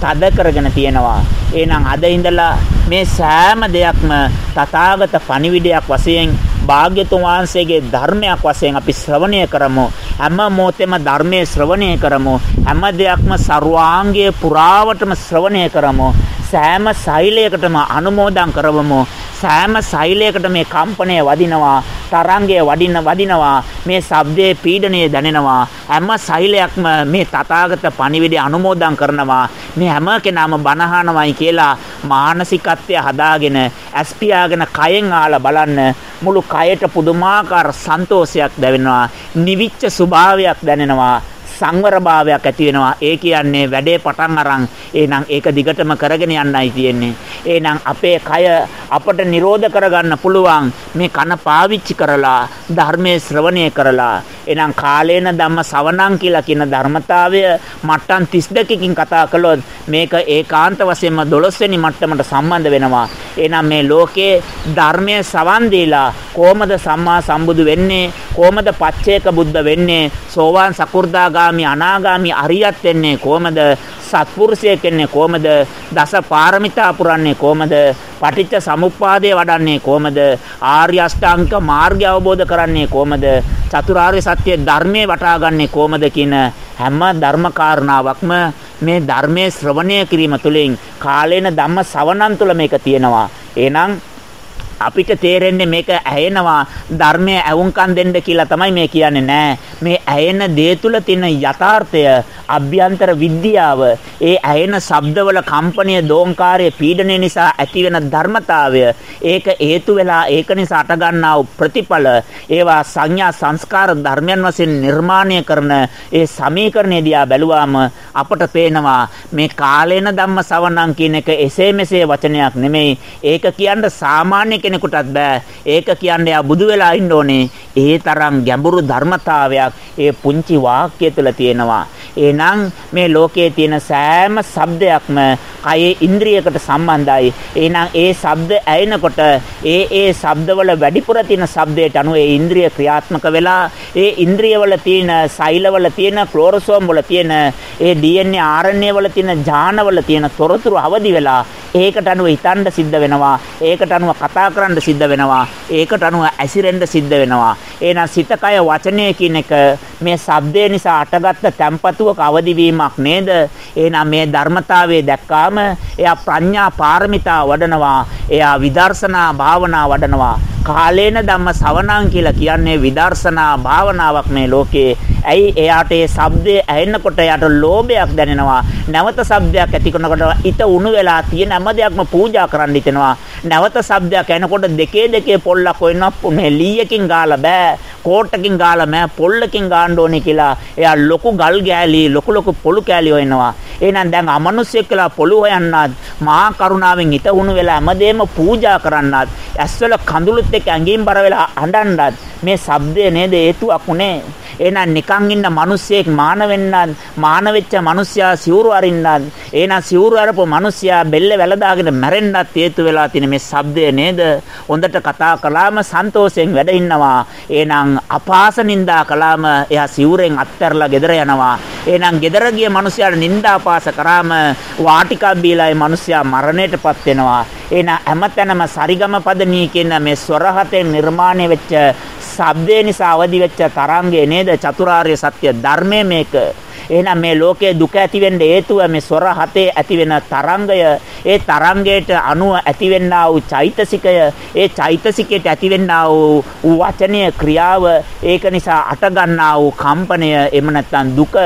තද කරගෙන තියෙනවා. එහෙනම් අද ඉඳලා මේ සෑම දෙයක්ම තථාගත පණිවිඩයක් වශයෙන් භාග්‍යතුන් වහන්සේගේ ධර්මයක් වශයෙන් අපි ශ්‍රවණය කරමු. හැම මොහොතෙම ධර්මයේ ශ්‍රවණය කරමු. හැම දෙයක්ම ਸਰවාංගයේ පුරාවටම ශ්‍රවණය කරමු. සෑම සෛලයකටම අනුමෝදන් කරවමු. සෑම සෛලයකට මේ කම්පණය වදිනවා තරංගය වඩින වදිනවා මේ ශබ්දයේ පීඩණය දැනෙනවා. හැම සෛලයක්ම මේ තථාගත පණිවිඩය අනුමෝදන් කරනවා. මේ හැම කෙනාම බනහනවයි කියලා මානසිකත්වය හදාගෙන ඇස්පියාගෙන කයෙන් ආලා බලන්න. මුළු කයට පුදුමාකාර සන්තෝෂයක් දැනෙනවා නිවිච්ච ස්වභාවයක් දැනෙනවා. සංවර භාවයක් ඇති වෙනවා. ඒ කියන්නේ වැඩේ පටන් අරන් එහෙනම් ඒක දිගටම කරගෙන යන්නයි තියෙන්නේ. එහෙනම් අපේ කය අපට නිරෝධ කරගන්න පුළුවන් මේ කන පාවිච්චි කරලා ධර්මයේ ශ්‍රවණය කරලා එහෙනම් කාලේන ධම්ම සවණං කියලා කියන ධර්මතාවය මට්ටම් 32කින් කතා කළොත් මේක ඒකාන්ත වශයෙන්ම 12 වෙනි මට්ටමට සම්බන්ධ වෙනවා. එහෙනම් මේ ලෝකේ ධර්මයේ සවන් දීලා කොහොමද සම්මා සම්බුදු වෙන්නේ? කොහොමද පච්චේක බුද්ධ වෙන්නේ? සෝවාන් සකු르දාගා සකදාගාමි අනාගාමි අරියත් වෙන්නේ කොහමද? සත්පුරුෂයෙක් වෙන්නේ කොහමද? දස පාරමිතා පුරන්නේ කොහමද? පටිච්ච සමුප්පාදය වඩන්නේ කොහමද? ආර්ය අෂ්ටාංග මාර්ගය අවබෝධ කරන්නේ කොහමද? චතුරාර්ය සත්‍ය ධර්මයේ වටාගන්නේ කොහමද කියන හැම ධර්ම කාරණාවක්ම මේ ධර්මයේ ශ්‍රවණය කිරීම තුළින් කාලේන ධම්ම සවණන් තුළ මේක තියෙනවා. එහෙනම් අපිට තේරෙන්නේ මේක ඇහෙනවා ධර්මයේ ඇවුම්කන් දෙන්න කියලා තමයි මේ කියන්නේ නෑ. මේ ඇහෙන දේ තුල තියෙන යථාර්ථය අභ්‍යන්තර විද්‍යාව ඒ ඇහෙන ශබ්දවල කම්පනීය දෝංකාරයේ පීඩනය නිසා ඇතිවෙන ධර්මතාවය ඒක හේතු වෙලා ඒක නිසා අටගන්නා වූ ප්‍රතිඵල ඒවා සංඥා සංස්කාර ධර්මයන් වශයෙන් නිර්මාණය කරන ඒ සමීකරණය දිහා බැලුවාම අපට පේනවා මේ කාලේන ධම්ම සවණං කියන එක එසේ මෙසේ වචනයක් නෙමෙයි. ඒක කියන්න සාමාන්‍ය කෙනෙකුටත් බෑ. ඒක කියන්නේ ආ බුදු වෙලා ඉන්න ඕනේ. ඒ තරම් ගැඹුරු ධර්මතාවයක් ඒ පුංචි වාක්‍ය තුළ තියෙනවා. එහෙනම් මේ ලෝකයේ තියෙන සෑම ශබ්දයක්ම කයේ ඉන්ද්‍රියකට සම්බන්ධයි. එහෙනම් ඒ ශබ්ද ඇයෙනකොට ඒ ඒ ශබ්දවල වැඩිපුර තියෙන ශබ්දයට අනුව ඒ ඉන්ද්‍රිය ක්‍රියාත්මක වෙලා ඒ ඉන්ද්‍රියවල තියෙන සෛලවල තියෙන ක්ලෝරෝසෝම් වල තියෙන ඒ DNA RNA වල තියෙන ඥානවල තියෙන තොරතුරු අවදි වෙලා ඒකට අනුව හිතන්න සිද්ධ වෙනවා. ඒකට අනුව කතා කරන්න සිද්ධ වෙනවා. ඒකට අනුව ඇසිරෙන්න සිද්ධ වෙනවා. එහෙනම් සිත කය වචනය කියන එක මේ ශබ්දය නිසා අටගත්ත tempatuවක අවදිවීමක් නේද? එහෙනම් මේ ධර්මතාවයේ දැක්කාම එයා ප්‍රඥා පාරමිතා වඩනවා. එයා විදර්ශනා භාවනා වඩනවා. කාලේන ධම්ම සවණං කියලා කියන්නේ විදර්ශනා භාවනාවක් මේ ලෝකේ. ඇයි එයාට ඒ ශබ්දය ඇහෙනකොට එයාට ලෝභයක් දැනෙනවා. නැවත ශබ්දයක් ඇති කරනකොට ඊට උණු වෙලා තියෙන හැම දෙයක්ම පූජා කරන්න හිතෙනවා. නැවත ශබ්දයක් එනකොට දෙකේ දෙකේ පොල්ලක් වෙනවා මේ ලීයකින් ගාලා බෑ. කෝට්ටකින් ගාලා මෑ පොල්ලකින් ගාන්න ඕනේ කියලා. එයා ලොකු ගල් ගෑලි ලොකු ලොකු පොළු කෑලි හොයනවා. එහෙනම් දැන් අමනුෂ්‍යෙක් කියලා පොළු හොයන්නත් මහා කරුණාවෙන් හිත උණු වෙලා හැමදේම පූජා කරන්නත් ඇස්වල කඳුළුත් එක්ක ඇඟින් බර වෙලා අඬන්නත් මේ ශබ්දය නේද හේතුවක් උනේ. එහෙනම් නිකන් ඉන්න මිනිස්සෙක් මාන වෙන්නත් මාන වෙච්ච මිනිස්සයා සිවුරු අරින්නත් එහෙනම් සිවුරු අරපු මිනිස්සයා බෙල්ල වැලදාගෙන මැරෙන්නත් හේතු වෙලා තියෙන මේ ශබ්දය නේද? හොඳට කතා කළාම සන්තෝෂයෙන් වැඩ ඉන්නවා. එහෙනම් අපාස නින්දා කළාම එයා සිවුරෙන් අත්හැරලා ගෙදර යනවා. එහෙනම් ගෙදර ගිය මිනිස්සයාට නින්දා අපාස කරාම වාටිකා බීලා ඒ මිනිස්සයා මරණයටපත් වෙනවා. එහෙනම් හැමතැනම සරිගම පදනී කියන මේ ස්වරහතෙන් නිර්මාණය වෙච්ච ශබ්දේ නිසා අවදි වෙච්ච තරංගය නේද? චතුරාර්ය සත්‍ය ධර්මයේ මේක. එහෙනම් මේ ලෝකයේ දුක ඇති වෙන්න හේතුව මේ ස්වර හතේ ඇති වෙන තරංගය ඒ තරංගයට අනුව ඇතිවෙනා වූ චෛතසිකය ඒ චෛතසිකයට ඇතිවෙනා වූ වචනීය ක්‍රියාව ඒක නිසා අට ගන්නා වූ කම්පනය එම නැත්නම් දුක.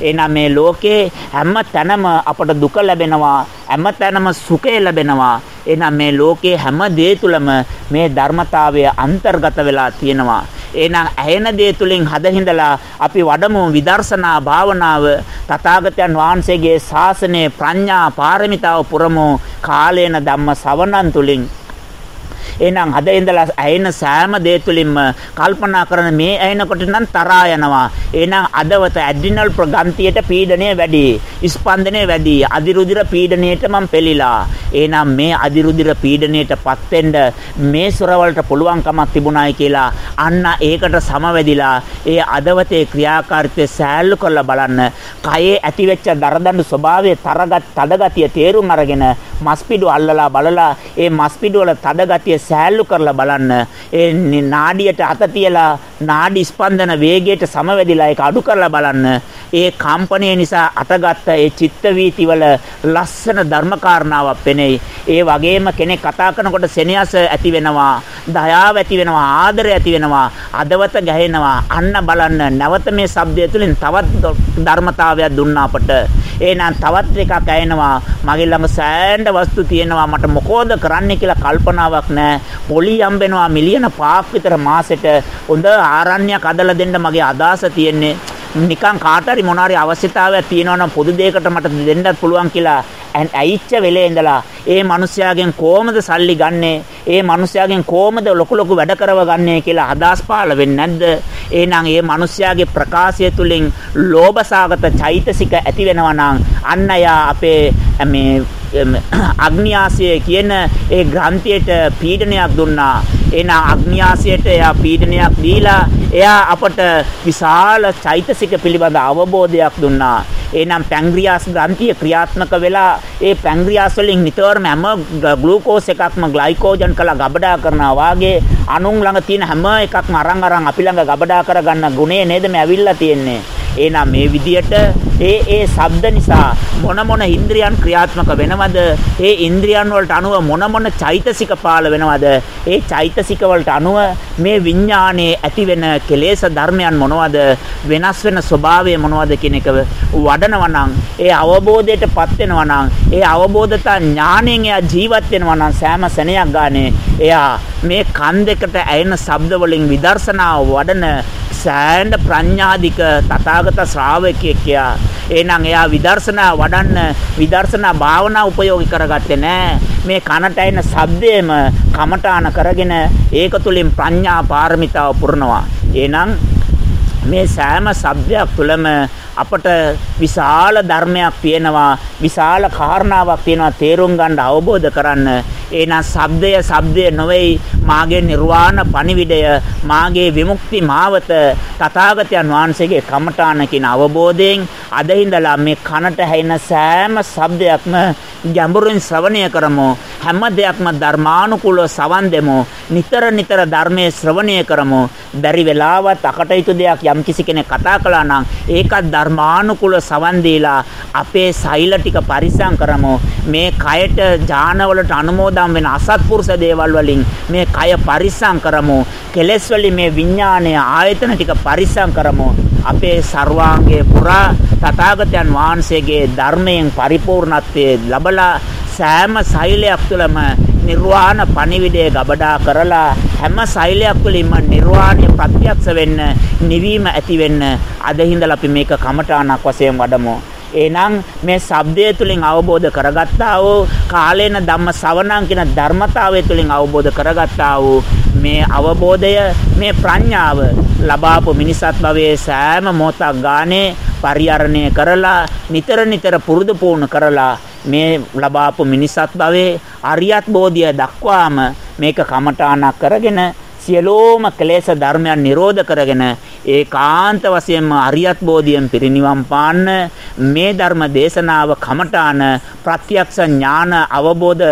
එහෙනම් මේ ලෝකේ හැම තැනම අපට දුක ලැබෙනවා හැම තැනම සුඛය ලැබෙනවා. එහෙනම් මේ ලෝකේ හැම දේ තුලම මේ ධර්මතාවය අන්තර්ගත වෙලා තියෙනවා. එහෙනම් ඇහෙන දේ තුලින් හදින්දලා අපි වඩමු විදර්ශනා භාවනාව. තථාගතයන් වහන්සේගේ ශාසනයේ ප්‍රඥා පාරමිතාව පුරමු. කාලේන ධම්ම සවණන් තුලින් එහෙනම් අද ඉඳලා ඇයෙන සෑම දේ තුලින්ම කල්පනා කරන මේ ඇයෙනකොට නම් තරහා යනවා. එහෙනම් අදවත ඇඩ්‍රිනල් ප්‍රගන්තියට පීඩනය වැඩි. ස්පන්දනය වැඩි. අදිරුධිර පීඩනයට මම පෙළිලා. එහෙනම් මේ අදිරුධිර පීඩනයටපත් වෙන්න මේ සොරවලට පුළුවන්කමක් තිබුණායි කියලා අන්න ඒකට සමවැදිලා ඒ අදවතේ ක්‍රියාකාරීත්වය සෑල්ලු කරලා බලන්න. කයේ ඇතිවෙච්ච දරදඬු ස්වභාවය තරගත් තදගතිය තේරුම් අරගෙන මස්පිඩු අල්ලලා බලලා ඒ මස්පිඩු වල තදගතිය සෑල්ලු කරලා බලන්න. ඒ නාඩියට අත තියලා නාඩි ස්පන්දන වේගයට සමවැදිලා ඒක අඩු කරලා බලන්න. ඒ කම්පණය නිසා අටගත්ත ඒ චිත්ත වීතිවල ලස්සන ධර්මකාරණාවක් පෙනෙයි. ඒ වගේම කෙනෙක් කතා කරනකොට සෙනෙහස ඇති වෙනවා, දයාව ඇති වෙනවා, ආදරය ඇති වෙනවා, අදවත ගැහෙනවා. අන්න බලන්න නැවත මේ shabdය තුළින් තවත් ධර්මතාවයක් දුන්නා අපට. එහෙනම් තවත් එකක් ඇයෙනවා. මගේ ළඟ සෑහෙන වස්තු තියෙනවා. මට මොකෝද කරන්න කියලා කල්පනාවක් නැහැ. පොලි හම්බෙනවා මිලියන 5ක් විතර මාසෙට. හොඳ ආරණ්‍යයක් අදලා දෙන්න මගේ අදහස තියෙන්නේ. නිකන් කාට හරි මොනාරි අවශ්‍යතාවයක් තියෙනවා නම් පොදු දෙයකට මට දෙන්නත් පුළුවන් කියලා ඇයිච්ච වෙලේ ඉඳලා ඒ මිනිස්යාගෙන් කොහමද සල්ලි ගන්නෙ ඒ මිනිස්යාගෙන් කොහමද ලොකු ලොකු වැඩ කරව ගන්නෙ කියලා අදහස් පහළ වෙන්නේ නැද්ද එහෙනම් ඒ මිනිස්යාගේ ප්‍රකාශය තුලින් ලෝභසාගත චෛතසික ඇති වෙනවා නම් අන්න යා අපේ මේ [CLEARS THROAT] අග්නියාසය කියන ඒ ග්‍රන්ථියට පීඩනයක් දුන්නා. එහෙනම් අග්නියාසයට එයා පීඩනයක් දීලා එයා අපට විශාල චෛතසික පිළිබඳ අවබෝධයක් දුන්නා. එහෙනම් පැන්ක්‍රියාස් ග්‍රන්ථිය ක්‍රියාත්මක වෙලා ඒ පැන්ක්‍රියාස් වලින් නිතරම හැම ග්ලූකෝස් එකක්ම ග්ලයිකෝජන් කළා ගබඩා කරනවා වාගේ අනුන් ළඟ තියෙන හැම එකක්ම අරන් අරන් අපි ළඟ ගබඩා කරගන්න ගුණේ නේද මේ ඇවිල්ලා තියෙන්නේ. එහෙනම් මේ විදියට ඒ ඒ ශබ්ද නිසා මොන මොන ඉන්ද්‍රියන් ක්‍රියාත්මක වෙනවද? ඒ ඉන්ද්‍රියන් වලට අනුව මොන මොන චෛතසික පාල වෙනවද? ඒ චෛතසික වලට අනුව මේ විඥානයේ ඇති වෙන කෙලෙස් ධර්මයන් මොනවද? වෙනස් වෙන ස්වභාවය මොනවද කියන එක වඩනවා නම් ඒ අවබෝධයටපත් වෙනවා නම් ඒ අවබෝධතා ඥාණයෙන් එයා ජීවත් වෙනවා නම් සෑම සෙනෙයක් ගානේ එයා මේ කන් දෙකට ඇයෙන ශබ්ද වලින් විදර්ශනාව වඩන සෑහෙන ප්‍රඥාධික තථාගත ශ්‍රාවකයෙක් යා. එහෙනම් එයා විදර්ශනා වඩන්න විදර්ශනා භාවනා උපයෝගී කරගත්තේ නෑ. මේ කනට ඇෙන ශබ්දයේම කමඨාන කරගෙන ඒක තුලින් ප්‍රඥා පාරමිතාව පුරනවා. එහෙනම් මේ සෑම ශබ්දයක් තුළම අපට විශාල ධර්මයක් තියෙනවා විශාල කාරණාවක් තියෙනවා තේරුම් ගන්න අවබෝධ කරන්න. එහෙනම් ශබ්දය ශබ්දය නොවේයි මාගේ නිර්වාණ පණිවිඩය මාගේ විමුක්ති මාවත තථාගතයන් වහන්සේගේ කමඨාන කියන අවබෝධයෙන් අද ඉඳලා මේ කනට ඇහෙන සෑම ශබ්දයක්ම ගැඹුරින් ශ්‍රවණය කරමු. හැම දෙයක්ම ධර්මානුකූලව සවන් දෙමු. නිතර නිතර ධර්මයේ ශ්‍රවණය කරමු. බැරි වෙලාවත් අකටයුතු දෙයක් යම්කිසි කෙනෙක් කතා කළා නම් ඒකත් ධර්මානුකූල සවන් දීලා අපේ සෛල ටික පරිස්සම් කරමු. මේ කයට ඥානවලට අනුමෝදන් වෙන අසත්පුරුෂ දේවල් වලින් මේ කය පරිස්සම් කරමු. කෙලෙස් වලින් මේ විඥානය ආයතන ටික පරිස්සම් කරමු. අපේ ਸਰවාංගයේ පුරා තථාගතයන් වහන්සේගේ ධර්මයෙන් පරිපූර්ණත්වයේ ලබලා සෑම සෛලයක් තුළම නිර්වාණ පණිවිඩය ගබඩා කරලා හැම සෛලයක් තුළින්ම නිර්වාණය ප්‍රත්‍යක්ෂ වෙන්න නිවීම ඇති වෙන්න අද හිඳලා අපි මේක කමඨාණක් වශයෙන් වඩමු. එහෙනම් මේ ශබ්දය තුලින් අවබෝධ කරගත්තා වූ කාලේන ධම්ම ශ්‍රවණං කියන ධර්මතාවය තුලින් අවබෝධ කරගත්තා වූ මේ අවබෝධය මේ ප්‍රඥාව ලබාපු මිනිසත් භවයේ සෑම මොහොතක් ගානේ පරිහරණය කරලා නිතර නිතර පුරුදු පුහුණු කරලා මේ ලබාපු මිනිසත් භවයේ අරියත් බෝධිය දක්වාම මේක කමඨාණක් කරගෙන සියලෝම ක්ලේශ ධර්මයන් නිරෝධ කරගෙන ඒකාන්ත වශයෙන්ම අරියත් බෝධියෙන් පිරිනිවන් පාන්න මේ ධර්ම දේශනාව කමඨාන ප්‍රත්‍යක්ෂ ඥාන අවබෝධ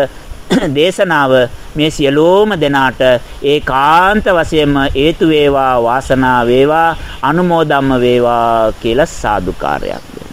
[CLEARS THROAT] දේශනාව මේ සියලෝම දෙනාට ඒකාන්ත වශයෙන්ම හේතු වේවා වාසනාව වේවා අනුමෝදම්ම වේවා කියලා සාදුකාරයක්